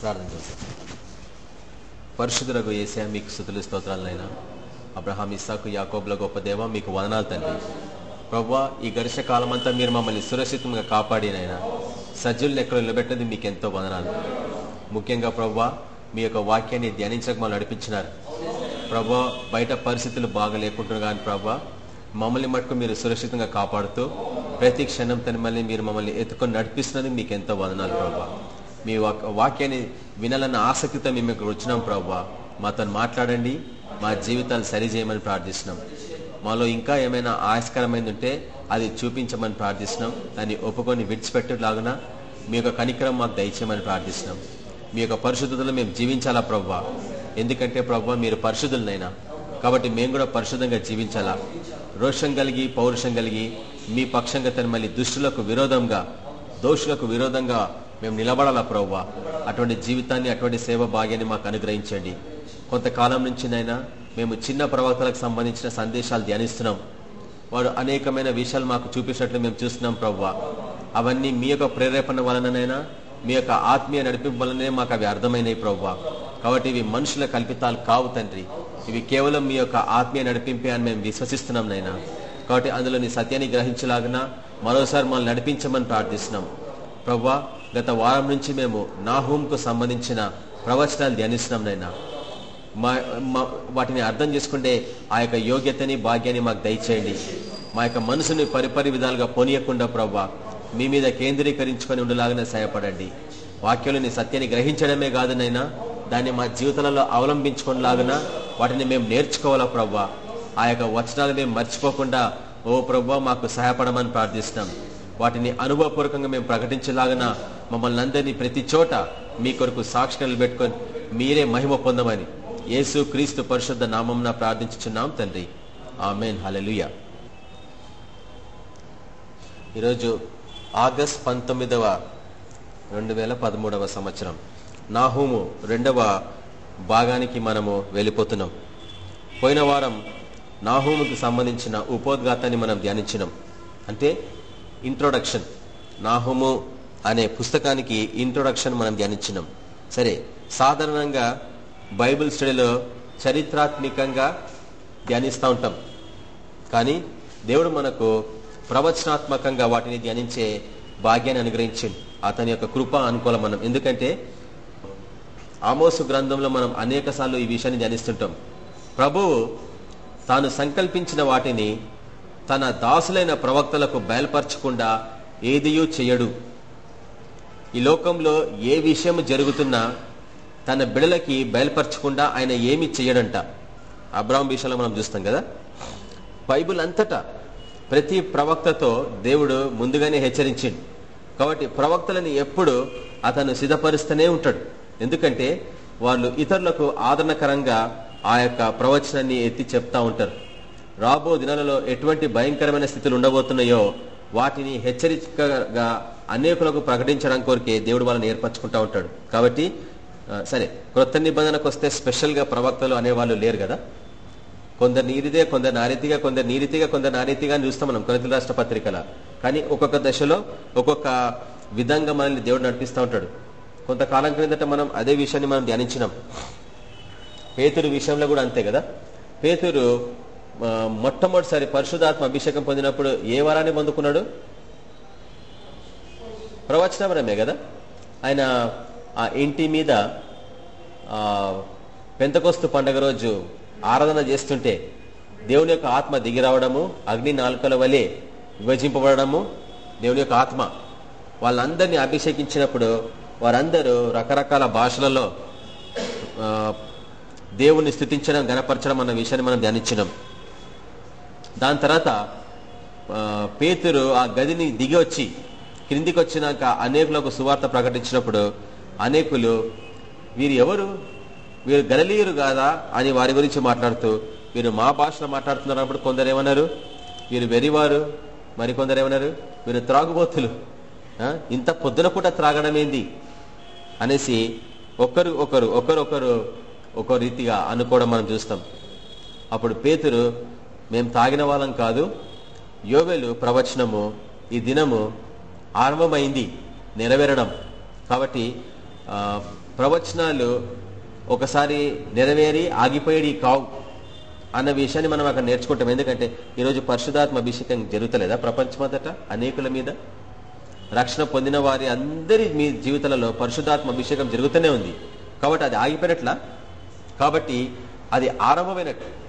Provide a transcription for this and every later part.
ప్రార్థన చేస్తాం. పరిశుద్ధులకు ఏసా మీకు స్థుతులు స్తోత్రాలనైనా అబ్రహాం ఇస్సాకు యాకోబుల గొప్ప దేవ మీకు వదనాలు తండ్రి. ప్రవ్వా ఈ గరిష కాలం అంతా మీరు మమ్మల్ని సురక్షితంగా కాపాడినైనా సజ్జులు ఎక్కడ నిలబెట్టినది మీకు ఎంతో వదనాలు. ముఖ్యంగా ప్రవ్వా మీ యొక్క వాక్యాన్ని ధ్యానించక మమ్మల్ని నడిపించినారు. ప్రభా బయట పరిస్థితులు బాగా లేకుంటున్నారు కానీ ప్రభా మమ్మల్ని మటుకు మీరు సురక్షితంగా కాపాడుతూ ప్రతి క్షణం తనమల్ని మీరు మమ్మల్ని ఎత్తుకొని నడిపిస్తున్నది మీకు ఎంతో వదనాలు ప్రభా మీ వాక్యాన్ని వినాలన్న ఆసక్తితో మేము ఇక్కడ వచ్చినాం ప్రవ్వా. మాతో మాట్లాడండి మా జీవితాలు సరిచేయమని ప్రార్థిస్తున్నాం. మాలో ఇంకా ఏమైనా ఆయాస్కరమైంది ఉంటే అది చూపించమని ప్రార్థిస్తున్నాం. దాన్ని ఒప్పుకొని విడిచిపెట్టేలాగున మీ యొక్క కనికరం మాకు దయచేయమని ప్రార్థిస్తున్నాం. మీ యొక్క పరిశుద్ధతలో మేము జీవించాలా ప్రవ్వా? ఎందుకంటే ప్రవ్వా మీరు పరిశుద్ధులనైనా. కాబట్టి మేము కూడా పరిశుద్ధంగా జీవించాలా? రోషం కలిగి పౌరుషం కలిగి మీ పక్షంగా తన మళ్ళీ దుష్టులకు విరోధంగా దోషులకు విరోధంగా మేము నిలబడాలా ప్రవ్వా? అటువంటి జీవితాన్ని అటువంటి సేవ భాగ్యాన్ని మాకు అనుగ్రహించండి. కొంతకాలం నుంచి నైనా మేము చిన్న ప్రవక్తలకు సంబంధించిన సందేశాలు ధ్యానిస్తున్నాం. వారు అనేకమైన విషయాలు మాకు చూపించినట్లు మేము చూస్తున్నాం ప్రవ్వా. అవన్నీ మీ యొక్క ప్రేరేపణ వలననైనా మీ యొక్క ఆత్మీయ నడిపింపు వలనే మాకు అవి అర్థమైనవి ప్రవ్వా. కాబట్టి ఇవి మనుషుల కల్పితాలు కావు తండ్రి. ఇవి కేవలం మీ యొక్క ఆత్మీయ నడిపింపే అని మేము విశ్వసిస్తున్నాం నైనా. కాబట్టి అందులో నీ సత్యాన్ని గ్రహించలాగిన మరోసారి మనల్ని నడిపించమని ప్రార్థిస్తున్నాం. ప్రవ్వా గత వారం నుంచి మేము నాహూమ్కు సంబంధించిన ప్రవచనాలు ధ్యానిస్తున్నాం నైనా మా వాటిని అర్థం చేసుకుంటే ఆ యొక్క యోగ్యతని భాగ్యాన్ని మాకు దయచేయండి. మా యొక్క మనసుని పరిపరి విధాలుగా పొనియకుండా ప్రవ్వా మీ మీద కేంద్రీకరించుకొని ఉండలాగానే సహాయపడండి. వాక్యంలోని సత్యాన్ని గ్రహించడమే కాదునైనా దాన్ని మా జీవితాలలో అవలంబించుకునేలాగిన వాటిని మేము నేర్చుకోవాలా ప్రవ్వా. ఆ యొక్క వచనాలు మేము మర్చిపోకుండా ఓ ప్రవ్వా మాకు సహాయపడమని ప్రార్థిస్తున్నాం. వాటిని అనుభవపూర్వకంగా మేము ప్రకటించలాగన మమ్మల్ని అందరినీ ప్రతి చోట మీ కొరకు సాక్షికలు పెట్టుకొని మీరే మహిమ పొందమని యేసు క్రీస్తు పరిశుద్ధ నామం ప్రార్థించుచున్నాం తండ్రి. ఆమెన్. హలలుయ ఈరోజు ఆగస్ట్ పంతొమ్మిదవ రెండు వేల పదమూడవ సంవత్సరం. నాహూము రెండవ భాగానికి మనము వెళ్ళిపోతున్నాం. పోయిన వారం నాహూముకి సంబంధించిన ఉపోద్ఘాతాన్ని మనం ధ్యానించినాం. అంటే ఇంట్రొడక్షన్ నాహోమో అనే పుస్తకానికి ఇంట్రొడక్షన్ మనం ధ్యానించినాం. సరే సాధారణంగా బైబిల్ స్టడీలో చరిత్రాత్మకంగా ధ్యానిస్తూ ఉంటాం. కానీ దేవుడు మనకు ప్రవచనాత్మకంగా వాటిని ధ్యానించే భాగ్యాన్ని అనుగ్రహించింది అతని యొక్క కృప అనుకూలం మనం. ఎందుకంటే ఆమోసు గ్రంథంలో మనం అనేక ఈ విషయాన్ని ధ్యానిస్తుంటాం. ప్రభువు తాను సంకల్పించిన వాటిని తన దాసులైన ప్రవక్తలకు బయలుపరచకుండా ఏదియూ చెయ్యడు. ఈ లోకంలో ఏ విషయం జరుగుతున్నా తన బిడలకి బయలుపరచకుండా ఆయన ఏమి చెయ్యడంట. అబ్రాహం విషయంలో మనం చూస్తాం కదా? బైబుల్ అంతటా ప్రతి ప్రవక్తతో దేవుడు ముందుగానే హెచ్చరించిండు. కాబట్టి ప్రవక్తలని ఎప్పుడు అతను సిద్ధపరుస్తూనే ఉంటాడు. ఎందుకంటే వాళ్ళు ఇతరులకు ఆదరణకరంగా ఆ యొక్క ప్రవచనాన్ని ఎత్తి చెప్తా ఉంటారు. రాబో దినాలలో ఎటువంటి భయంకరమైన స్థితులు ఉండబోతున్నాయో వాటిని హెచ్చరికగా అనేకులకు ప్రకటించడం కోరికే దేవుడు వాళ్ళని ఏర్పరచుకుంటా ఉంటాడు. కాబట్టి సరే క్రొత్త నిబంధనకు వస్తే స్పెషల్గా ప్రవక్తలు అనేవాళ్ళు లేరు కదా? కొందరు నీరిదే కొందరు నారీతిగా కొందరు నీరితిగా కొందరు నారీతిగా చూస్తాం మనం కొనతల రాష్ట్ర పత్రికల. కానీ ఒక్కొక్క దశలో ఒక్కొక్క విధంగా మనల్ని దేవుడు నడిపిస్తూ ఉంటాడు. కొంతకాలం క్రిందట మనం అదే విషయాన్ని మనం ధ్యానించినాం. పేతురు విషయంలో కూడా అంతే కదా? పేతురు మొట్టమొదటిసారి పరిశుధాత్మ అభిషేకం పొందినప్పుడు ఏ వరాన్ని పొందుకున్నాడు? ప్రవచనమరమే కదా? ఆయన ఆ ఇంటి మీద పెంతకొస్తు పండగ రోజు ఆరాధన చేస్తుంటే దేవుని యొక్క ఆత్మ దిగి రావడము అగ్ని నాలుకల వలె విభజింపబడము దేవుని యొక్క ఆత్మ వాళ్ళందరినీ అభిషేకించినప్పుడు వారందరూ రకరకాల భాషలలో దేవుణ్ణి స్థుతించడం గనపరచడం అన్న విషయాన్ని మనం ధ్యానించినాం. దాని తర్వాత పేతురు ఆ గదిని దిగి వచ్చి క్రిందికి వచ్చినాక అనేకులకు సువార్త ప్రకటించినప్పుడు అనేకులు వీరు ఎవరు? వీరు గలలీయురు కాదా? అని వారి గురించి మాట్లాడుతూ వీరు మా భాషలో మాట్లాడుతున్నప్పుడు కొందరు ఏమన్నారు? వీరు వెరివారు. మరికొందరు ఏమన్నారు? వీరు త్రాగుబోతులు. ఇంత పొద్దున పూట త్రాగడం ఏంది అనేసి ఒకరు ఒకరు ఒకరొకరు ఒక రీతిగా అనుకోవడం మనం చూస్తాం. అప్పుడు పేతురు మేము తాగిన వాళ్ళం కాదు. యోవేలు ప్రవచనము ఈ దినము ఆరంభమైంది నెరవేరడం. కాబట్టి ప్రవచనాలు ఒకసారి నెరవేరి ఆగిపోయేది కావు అన్న విషయాన్ని మనం అక్కడ నేర్చుకుంటాం. ఎందుకంటే ఈరోజు పరిశుధాత్మ అభిషేకం జరుగుతలేదా ప్రపంచమంతట? అనేకుల మీద రక్షణ పొందిన వారి అందరి మీ జీవితాలలో పరిశుధాత్మ అభిషేకం జరుగుతూనే ఉంది. కాబట్టి అది ఆగిపోయినట్లా? కాబట్టి అది ఆరంభమైనట్టు.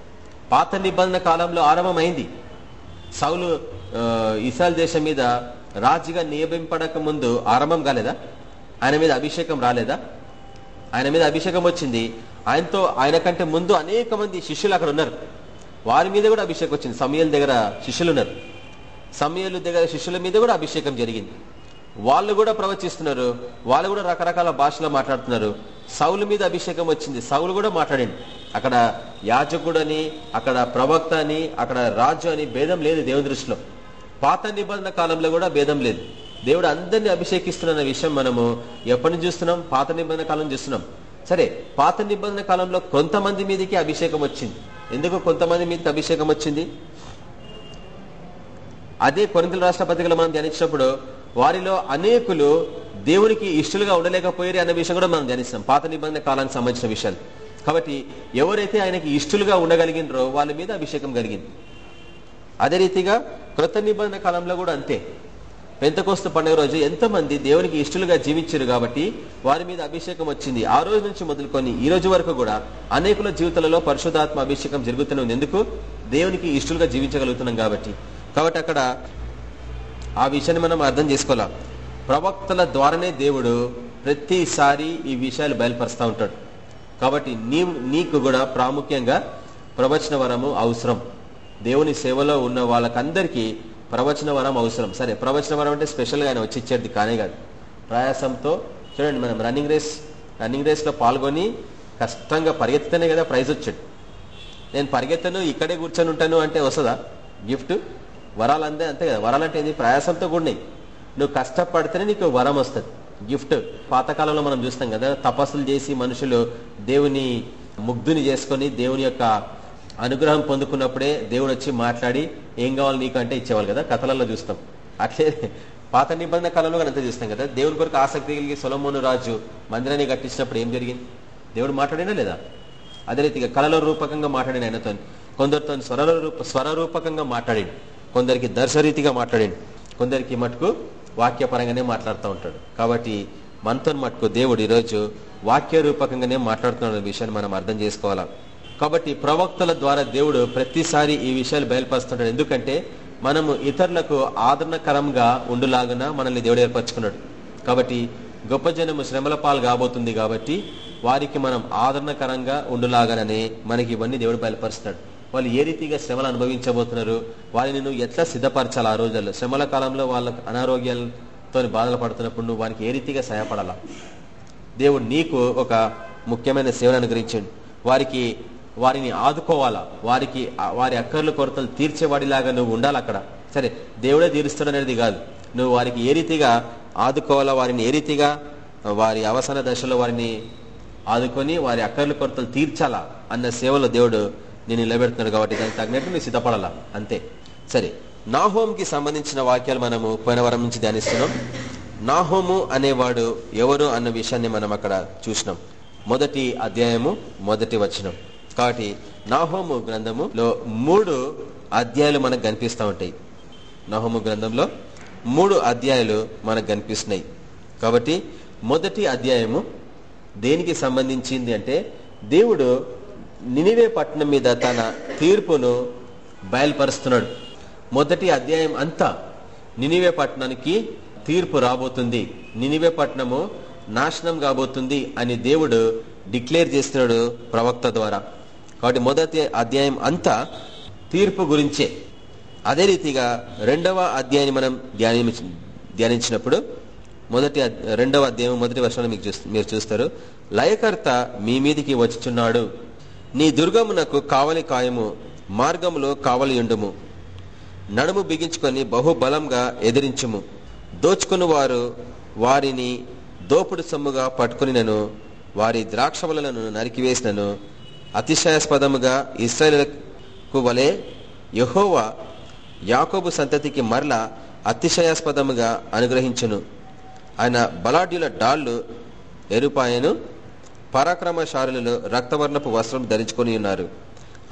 పాత నిబంధన కాలంలో ఆరంభమైంది. సౌలు ఆ, ఇస్రాయల్ దేశం మీద రాజుగా నియమింపడక ముందు ఆరంభం కాలేదా? ఆయన మీద అభిషేకం రాలేదా? ఆయన మీద అభిషేకం వచ్చింది. ఆయనతో ఆయన కంటే ముందు అనేక మంది శిష్యులు అక్కడ ఉన్నారు. వారి మీద కూడా అభిషేకం వచ్చింది. సమయల దగ్గర శిష్యులు ఉన్నారు. సమయలు దగ్గర శిష్యుల మీద కూడా అభిషేకం జరిగింది. వాళ్ళు కూడా ప్రవచిస్తున్నారు. వాళ్ళు కూడా రకరకాల భాషలో మాట్లాడుతున్నారు. సౌలు మీద అభిషేకం వచ్చింది. సౌలు కూడా మాట్లాడండి. అక్కడ యాజకుడని అక్కడ ప్రవక్త అని అక్కడ రాజు అని భేదం లేదు దేవుని దృష్టిలో. పాత నిబంధన కాలంలో కూడా భేదం లేదు. దేవుడు అందరినీ అభిషేకిస్తున్న విషయం మనము ఎప్పటి నుంచి చూస్తున్నాం? పాత నిబంధన కాలం చూస్తున్నాం. సరే పాత నిబంధన కాలంలో కొంతమంది మీదకి అభిషేకం వచ్చింది. ఎందుకు కొంతమంది మీదకి అభిషేకం వచ్చింది? అదే కొరింతల రాష్ట్రపతిగా మనం ధ్యానించినప్పుడు వారిలో అనేకులు దేవునికి ఇష్టలుగా ఉండలేకపోయారు అన్న విషయం కూడా మనం ధ్యానిస్తాం పాత నిబంధన కాలానికి సంబంధించిన విషయాలు. కాబట్టి ఎవరైతే ఆయనకి ఇష్టలుగా ఉండగలిగినరో వాళ్ళ మీద అభిషేకం కలిగింది. అదే రీతిగా కృత నిబంధన కాలంలో కూడా అంతే. పెంతకోస్త పండుగ రోజు ఎంతమంది దేవునికి ఇష్టలుగా జీవించారు కాబట్టి వారి మీద అభిషేకం వచ్చింది. ఆ రోజు నుంచి మొదలుకొని ఈ రోజు వరకు కూడా అనేకుల జీవితాలలో పరిశుధాత్మ అభిషేకం జరుగుతూనే ఉంది. ఎందుకు? దేవునికి ఇష్టలుగా జీవించగలుగుతున్నాం కాబట్టి. కాబట్టి అక్కడ ఆ విషయాన్ని మనం అర్థం చేసుకోవాలా? ప్రవక్తల ద్వారానే దేవుడు ప్రతిసారి ఈ విషయాలు బయలుపరుస్తూ ఉంటాడు. కాబట్టి నీ నీకు కూడా ప్రాముఖ్యంగా ప్రవచన వరము అవసరం. దేవుని సేవలో ఉన్న వాళ్ళకందరికీ ప్రవచన వరం అవసరం. సరే ప్రవచన వరం అంటే స్పెషల్గా ఆయన వచ్చి ఇచ్చేది కానే కాదు. ప్రయాసంతో చూడండి మనం రన్నింగ్ రేస్ రన్నింగ్ రేస్లో పాల్గొని కష్టంగా పరిగెత్తితేనే కదా ప్రైజ్ వచ్చాడు. నేను పరిగెత్తను ఇక్కడే కూర్చొని ఉంటాను అంటే వస్తుందా? గిఫ్ట్? వరాలందే అంతే కదా. వరాలంటే ఏంది? ప్రయాసంతో కూడినాయి. నువ్వు కష్టపడితేనే నీకు వరం వస్తుంది. గిఫ్ట్. పాతకాలంలో మనం చూస్తాం కదా తపస్సులు చేసి మనుషులు దేవుని ముగ్ధుని చేసుకొని దేవుని యొక్క అనుగ్రహం పొందుకున్నప్పుడే దేవుడు వచ్చి మాట్లాడి ఏం కావాలి నీకు? అంటే ఇచ్చేవాళ్ళు కదా కథలలో చూస్తాం. అట్లే పాత నిబంధన కాలంలో కూడా చూస్తాం కదా దేవుని కొరకు ఆసక్తి కలిగి సొలమోను రాజు మందిరాన్ని కట్టించినప్పుడు ఏం జరిగింది? దేవుడు మాట్లాడినా లేదా? అదే రీతిగా కళల రూపకంగా మాట్లాడిన ఆయనతో కొందరితో స్వర రూప స్వరరూపకంగా మాట్లాడాడు. కొందరికి దర్శరీతిగా మాట్లాడాడు. కొందరికి మటుకు వాక్యపరంగానే మాట్లాడుతూ ఉంటాడు. కాబట్టి మనతో మటుకు దేవుడు ఈరోజు వాక్య రూపకంగానే మాట్లాడుతున్న విషయాన్ని మనం అర్థం చేసుకోవాలా? కాబట్టి ప్రవక్తల ద్వారా దేవుడు ప్రతిసారి ఈ విషయాలు బయలుపరుస్తుంటాడు. ఎందుకంటే మనము ఇతరులకు ఆదరణకరంగా ఉండులాగున మనల్ని దేవుడు ఏర్పరచుకున్నాడు. కాబట్టి గొప్ప జనము శ్రమల పాలు కాబోతుంది కాబట్టి వారికి మనం ఆదరణకరంగా ఉండులాగాననే మనకి ఇవన్నీ దేవుడు బయలుపరుస్తున్నాడు. వాళ్ళు ఏ రీతిగా శ్రమలు అనుభవించబోతున్నారు? వారిని నువ్వు ఎట్లా సిద్ధపరచాలి ఆ రోజుల్లో? శ్రమల కాలంలో వాళ్ళ అనారోగ్యాలతో బాధలు పడుతున్నప్పుడు నువ్వు వారికి ఏ రీతిగా సహాయపడాలా? దేవుడు నీకు ఒక ముఖ్యమైన సేవను అనుగ్రహించండి. వారికి వారిని ఆదుకోవాలా? వారికి వారి అక్కర్ల కొరతలు తీర్చేవాడిలాగా నువ్వు ఉండాలి అక్కడ. సరే దేవుడే తీరుస్తాడు అనేది కాదు. నువ్వు వారికి ఏ రీతిగా ఆదుకోవాలా? వారిని ఏ రీతిగా వారి అవసర దశలో వారిని ఆదుకొని వారి అక్కర్ల కొరతలు తీర్చాలా? అన్న సేవలో దేవుడు నేను నిలబెడుతున్నాడు కాబట్టి దానికి తగినట్టు నువ్వు సిద్ధపడాలా? అంతే. సరే. నాహోంకి సంబంధించిన వాక్యాలు మనము పోయిన వరం నుంచి ధ్యానిస్తున్నాం. నాహోము అనేవాడు ఎవరు అన్న విషయాన్ని మనం అక్కడ చూసినాం. మొదటి అధ్యాయము మొదటి వచనం. కాబట్టి నాహోము గ్రంథములో మూడు అధ్యాయాలు మనకు కనిపిస్తూ ఉంటాయి. నాహోము గ్రంథంలో మూడు అధ్యాయాలు మనకు కనిపిస్తున్నాయి. కాబట్టి మొదటి అధ్యాయము దేనికి సంబంధించింది అంటే దేవుడు నినివే పట్టణం మీద తన తీర్పును బయలుపరుస్తున్నాడు. మొదటి అధ్యాయం అంతా నినివే పట్టణానికి తీర్పు రాబోతుంది. నినివే పట్టణము నాశనం కాబోతుంది అని దేవుడు డిక్లేర్ చేస్తున్నాడు ప్రవక్త ద్వారా. కాబట్టి మొదటి అధ్యాయం అంతా తీర్పు గురించే. అదే రీతిగా రెండవ అధ్యాయాన్ని మనం ధ్యానించి ధ్యానించినప్పుడు మొదటి రెండవ అధ్యాయం మొదటి వర్షంలో మీకు మీరు చూస్తారు. లయకర్త మీ మీదికి వచ్చుచున్నాడు. నీ దుర్గమునకు కావలి కాయము మార్గములో కావలి ఉండుము నడుము బిగించుకొని బహుబలంగా ఎదిరించుము. దోచుకుని వారు వారిని దోపుడు సొమ్ముగా పట్టుకునినను వారి ద్రాక్షవలను నరికివేసినను. అతిశయాస్పదముగా ఇస్రాయలకు వలె యహోవా యాకోబు సంతతికి మరల అతిశయాస్పదముగా అనుగ్రహించును. ఆయన బలాఢ్యుల డాళ్ళు ఎరుపాయను. పరాక్రమశాలులలో రక్తవర్ణపు వస్త్రం ధరించుకొని ఉన్నారు.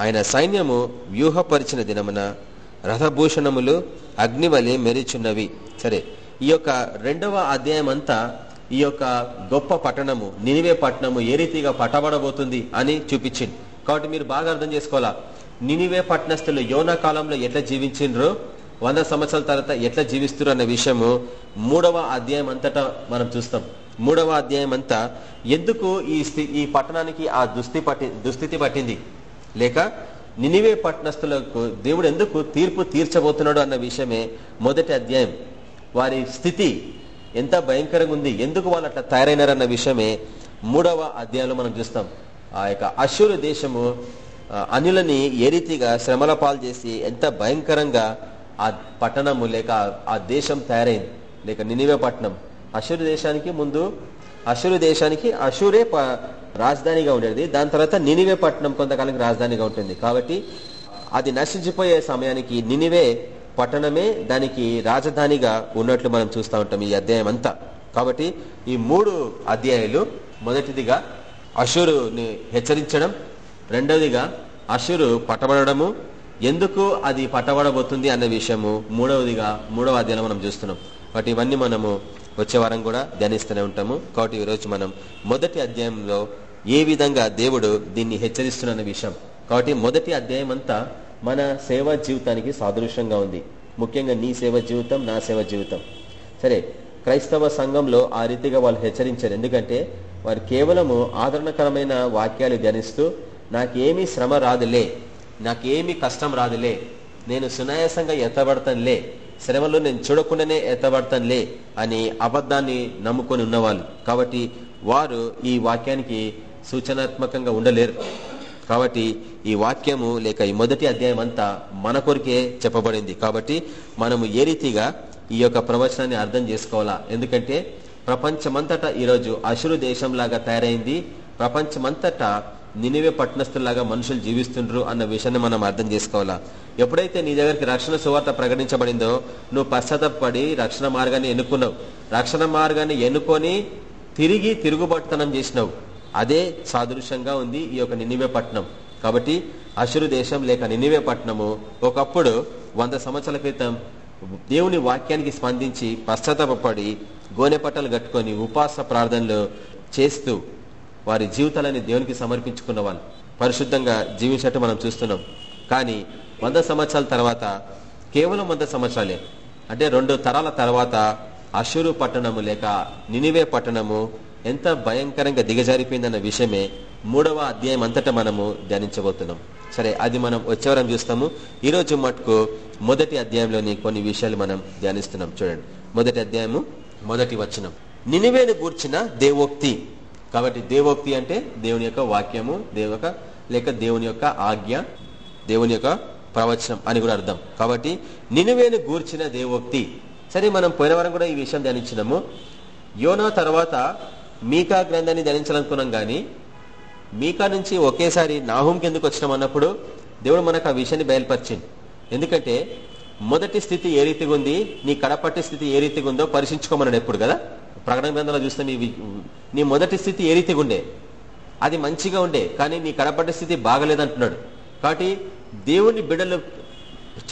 ఆయన సైన్యము వ్యూహపరిచిన దినమున రథభూషణములు అగ్నివలి మెరిచున్నవి సరే ఈ యొక్క రెండవ అధ్యాయం అంతా ఈ యొక్క గొప్ప పట్టణము నినివే పట్టణము ఏ రీతిగా పట్టబడబోతుంది అని చూపించింది. కాబట్టి మీరు బాగా అర్థం చేసుకోవాలా? నినివే పట్టణస్థులు యోనా కాలంలో ఎట్లా జీవించిండ్రో వంద సంవత్సరాల తర్వాత ఎట్లా జీవిస్తారు అన్న విషయము మూడవ అధ్యాయం అంతటా మనం చూస్తాం. మూడవ అధ్యాయం అంతా ఎందుకు ఈ ఈ పట్టణానికి ఆ దుస్థి పట్టి దుస్థితి పట్టింది? లేక నినివే పట్టణస్థులకు దేవుడు ఎందుకు తీర్పు తీర్చబోతున్నాడు అన్న విషయమే మొదటి అధ్యాయం. వారి స్థితి ఎంత భయంకరంగా ఉంది ఎందుకు వాళ్ళు అట్లా తయారైనారన్న విషయమే మూడవ అధ్యాయంలో మనం చూస్తాం. ఆ యొక్క అశూరు దేశము అనిలని ఏ రీతిగా శ్రమల పాలు చేసి ఎంత భయంకరంగా ఆ పట్టణము లేక ఆ దేశం తయారైంది. లేక నినివే పట్టణం. అషురు దేశానికి ముందు అషురు దేశానికి అషురే రాజధానిగా ఉండేది. దాని తర్వాత నినివే పట్టణం కొంతకాలానికి రాజధానిగా ఉంటుంది. కాబట్టి అది నశించిపోయే సమయానికి నినివే పట్టణమే దానికి రాజధానిగా ఉన్నట్లు మనం చూస్తూ ఉంటాం ఈ అధ్యాయం అంతా. కాబట్టి ఈ మూడు అధ్యాయులు మొదటిదిగా అశురుని హెచ్చరించడం రెండవదిగా అశురు పట్టబడము ఎందుకు అది పట్టబడబోతుంది అన్న విషయము మూడవదిగా మూడవ అధ్యాయంలో మనం చూస్తున్నాం. కాబట్టి ఇవన్నీ మనము వచ్చే వారం కూడా ధ్యానిస్తూనే ఉంటాము. కాబట్టి ఈరోజు మనం మొదటి అధ్యాయంలో ఏ విధంగా దేవుడు దీన్ని హెచ్చరిస్తున్న విషయం. కాబట్టి మొదటి అధ్యాయం అంతా మన సేవా జీవితానికి సాదృశ్యంగా ఉంది. ముఖ్యంగా నీ సేవ జీవితం నా సేవ జీవితం. సరే క్రైస్తవ సంఘంలో ఆ రీతిగా వాళ్ళు హెచ్చరించారు. ఎందుకంటే వారు కేవలము ఆదరణకరమైన వాక్యాలు ధ్యానిస్తూ నాకేమీ శ్రమ రాదులే నాకేమీ కష్టం రాదులే నేను సునాయాసంగా ఎత్తబడతానులే శ్రమలో నేను చూడకుండానే ఎత్తబడతానులే అని అబద్ధాన్ని నమ్ముకొని ఉన్నవాళ్ళు. కాబట్టి వారు ఈ వాక్యానికి సూచనాత్మకంగా ఉండలేరు. కాబట్టి ఈ వాక్యము లేక ఈ మొదటి అధ్యాయం అంతా మన కొరికే చెప్పబడింది. కాబట్టి మనము ఏ రీతిగా ఈ యొక్క ప్రవచనాన్ని అర్థం చేసుకోవాలా? ఎందుకంటే ప్రపంచమంతటా ఈరోజు అసురు దేశంలాగా తయారైంది. ప్రపంచమంతటా నినివే పట్టణస్థులాగా మనుషులు జీవిస్తుండ్రు అన్న విషయాన్ని మనం అర్థం చేసుకోవాలా? ఎప్పుడైతే నీ దగ్గరికి రక్షణ సువార్త ప్రకటించబడిందో నువ్వు పశ్చాత్తపడి రక్షణ మార్గాన్ని ఎన్నుకున్నావు. రక్షణ మార్గాన్ని ఎన్నుకొని తిరిగి తిరుగుబట్టనం చేసినావు. అదే సాదృశ్యంగా ఉంది ఈ యొక్క నినివే పట్టణం. కాబట్టి అసురు దేశం లేక నినివే పట్టణము ఒకప్పుడు వంద సంవత్సరాల క్రితం దేవుని వాక్యానికి స్పందించి పశ్చాత్తపడి గోనె పట్టలు కట్టుకొని ఉపాస ప్రార్థనలు చేస్తూ వారి జీవితాలని దేవునికి సమర్పించుకున్న వాళ్ళు. పరిశుద్ధంగా జీవించినట్టు మనం చూస్తున్నాం. కానీ వంద సంవత్సరాల తర్వాత కేవలం వంద సంవత్సరాలే. అంటే రెండు తరాల తర్వాత అశురు పట్టణము లేక నినివే పట్టణము ఎంత భయంకరంగా దిగజారిపోయిందన్న విషయమే మూడవ అధ్యాయం అంతటా మనము ధ్యానించబోతున్నాం. సరే అది మనం వచ్చేవరం చూస్తాము. ఈరోజు మటుకు మొదటి అధ్యాయంలోని కొన్ని విషయాలు మనం ధ్యానిస్తున్నాం. చూడండి. మొదటి అధ్యాయము మొదటి వచనం. నినివేను గూర్చిన దేవోక్తి. కాబట్టి దేవోక్తి అంటే దేవుని యొక్క వాక్యము దేవుక లేక దేవుని యొక్క ఆజ్ఞ దేవుని యొక్క ప్రవచనం అని కూడా అర్థం. కాబట్టి నినువేను గూర్చిన దేవోక్తి. సరే మనం పోయిన వారం కూడా ఈ విషయం ధ్యానించినాము. యోనా తర్వాత మీకా గ్రంథాన్ని ధ్యానించాలనుకున్నాం కానీ మీకా నుంచి ఒకేసారి నాహుంకి ఎందుకు వచ్చినాం అన్నప్పుడు దేవుడు మనకు ఆ విషయాన్ని బయలుపరిచింది ఎందుకంటే మొదటి స్థితి ఏ రీతిగా ఉంది నీ కడపట్టి స్థితి ఏ రీతిగా ఉందో పరిశీలించుకోమన్నాడు ఎప్పుడు కదా? ప్రకటన గ్రంథంలో చూస్తే నీ మొదటి స్థితి ఏ రీతిగా ఉండే? అది మంచిగా ఉండే కానీ నీ కనపడ్డ స్థితి బాగలేదంటున్నాడు. కాబట్టి దేవుని బిడ్డలు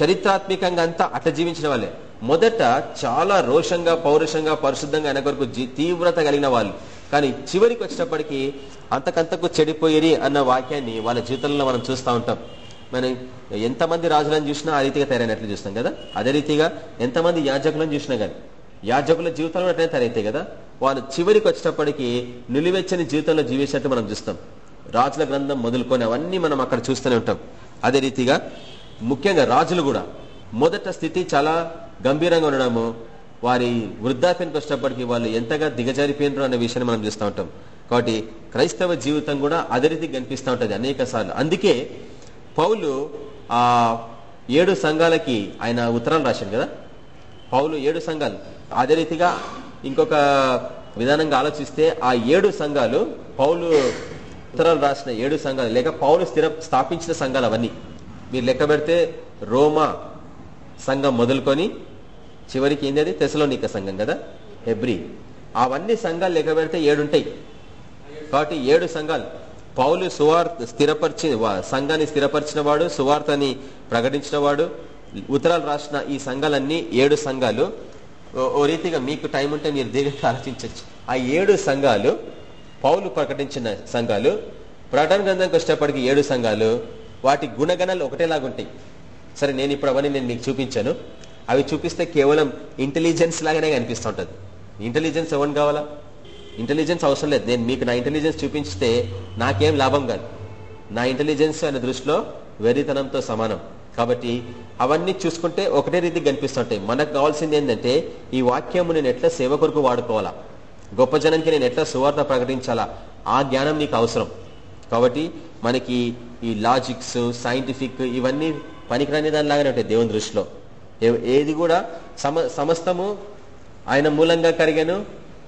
చరిత్రాత్మకంగా అంతా అట్ట జీవించిన వాళ్ళే. మొదట చాలా రోషంగా పౌరుషంగా పరిశుద్ధంగా ఆయన కొరకు తీవ్రత కలిగిన వాళ్ళు. కానీ చివరికి వచ్చినప్పటికీ అంతకంతకు చెడిపోయేది అన్న వాక్యాన్ని వాళ్ళ జీవితంలో మనం చూస్తూ ఉంటాం. మనం ఎంతమంది రాజులను చూసినా ఆ రీతిగా తయారైనట్లు చూస్తాం కదా? అదే రీతిగా ఎంతమంది యాజకులను చూసినా కానీ. యాజకుల జీవితంలో అట్లనే కదా వాళ్ళు చివరికి వచ్చేటప్పటికి నిలువెచ్చని జీవితంలో జీవించినట్టు మనం చూస్తాం. రాజుల గ్రంథం మొదలుకొని అవన్నీ మనం అక్కడ చూస్తూనే ఉంటాం. అదే రీతిగా ముఖ్యంగా రాజులు కూడా మొదట స్థితి చాలా గంభీరంగా ఉండడము వారి వృద్ధాప్యానికి వచ్చినప్పటికీ వాళ్ళు ఎంతగా దిగజారిపోయినారు అనే విషయాన్ని మనం చూస్తూ ఉంటాం. కాబట్టి క్రైస్తవ జీవితం కూడా అదే రీతిగా కనిపిస్తూ ఉంటుంది అనేక సార్లు. అందుకే పౌలు ఆ ఏడు సంఘాలకి ఆయన ఉత్తరాలు రాశాడు కదా. పౌలు ఏడు సంఘాలు. అదే రీతిగా ఇంకొక విధానంగా ఆలోచిస్తే ఆ ఏడు సంఘాలు పౌలు ఉత్తరాలు రాసిన ఏడు సంఘాలు లేక పౌలు స్థిర స్థాపించిన సంఘాలు అవన్నీ. మీరు లెక్క పెడితే రోమా సంఘం మొదలుకొని చివరికి ఏంది అది? తెసలోనిక సంఘం కదా? హెబ్రి. అవన్నీ సంఘాలు లెక్క పెడితే ఏడుంటాయి. కాబట్టి ఏడు సంఘాలు. పౌలు సువార్త స్థిరపరిచి సంఘాన్ని స్థిరపరిచిన వాడు సువార్తని ప్రకటించిన వాడు ఉత్తరాలు రాసిన ఈ సంఘాలన్నీ ఏడు సంఘాలు. ఓ- ఓ రీతిగా మీకు టైం ఉంటే మీరు దీర్ఘంగా ఆలోచించవచ్చు. ఆ ఏడు సంఘాలు పౌలు ప్రకటించిన సంఘాలు ప్రకటన గ్రంథంకి వచ్చేటప్పటికి ఏడు సంఘాలు వాటి గుణగణాలు ఒకటేలాగుంటాయి సరే నేను ఇప్పుడు అవన్నీ నేను మీకు చూపించాను. అవి చూపిస్తే కేవలం ఇంటెలిజెన్స్ లాగానే కనిపిస్తుంటది ఇంటెలిజెన్స్ ఎవరిని కావాలా? ఇంటెలిజెన్స్ అవసరం లేదు. నేను మీకు నా ఇంటెలిజెన్స్ చూపించితే నాకేం లాభం కాదు. నా ఇంటెలిజెన్స్ అనే దృష్టిలో వెరితనంతో సమానం. కాబట్టి అవన్నీ చూసుకుంటే ఒకటే రీతి కనిపిస్తుంటాయి. మనకు కావాల్సింది ఏంటంటే ఈ వాక్యము నేను ఎట్లా సేవ కొరకు వాడుకోవాలా? గొప్ప జనంకి నేను ఎట్లా సువార్త ప్రకటించాలా? ఆ జ్ఞానం నీకు అవసరం. కాబట్టి మనకి ఈ లాజిక్స్ సైంటిఫిక్ ఇవన్నీ పనికిరాని దానిలాగానే ఉంటాయి దేవుని దృష్టిలో. ఏ- ఏది కూడా సమ సమస్తము ఆయన మూలంగా కలిగాను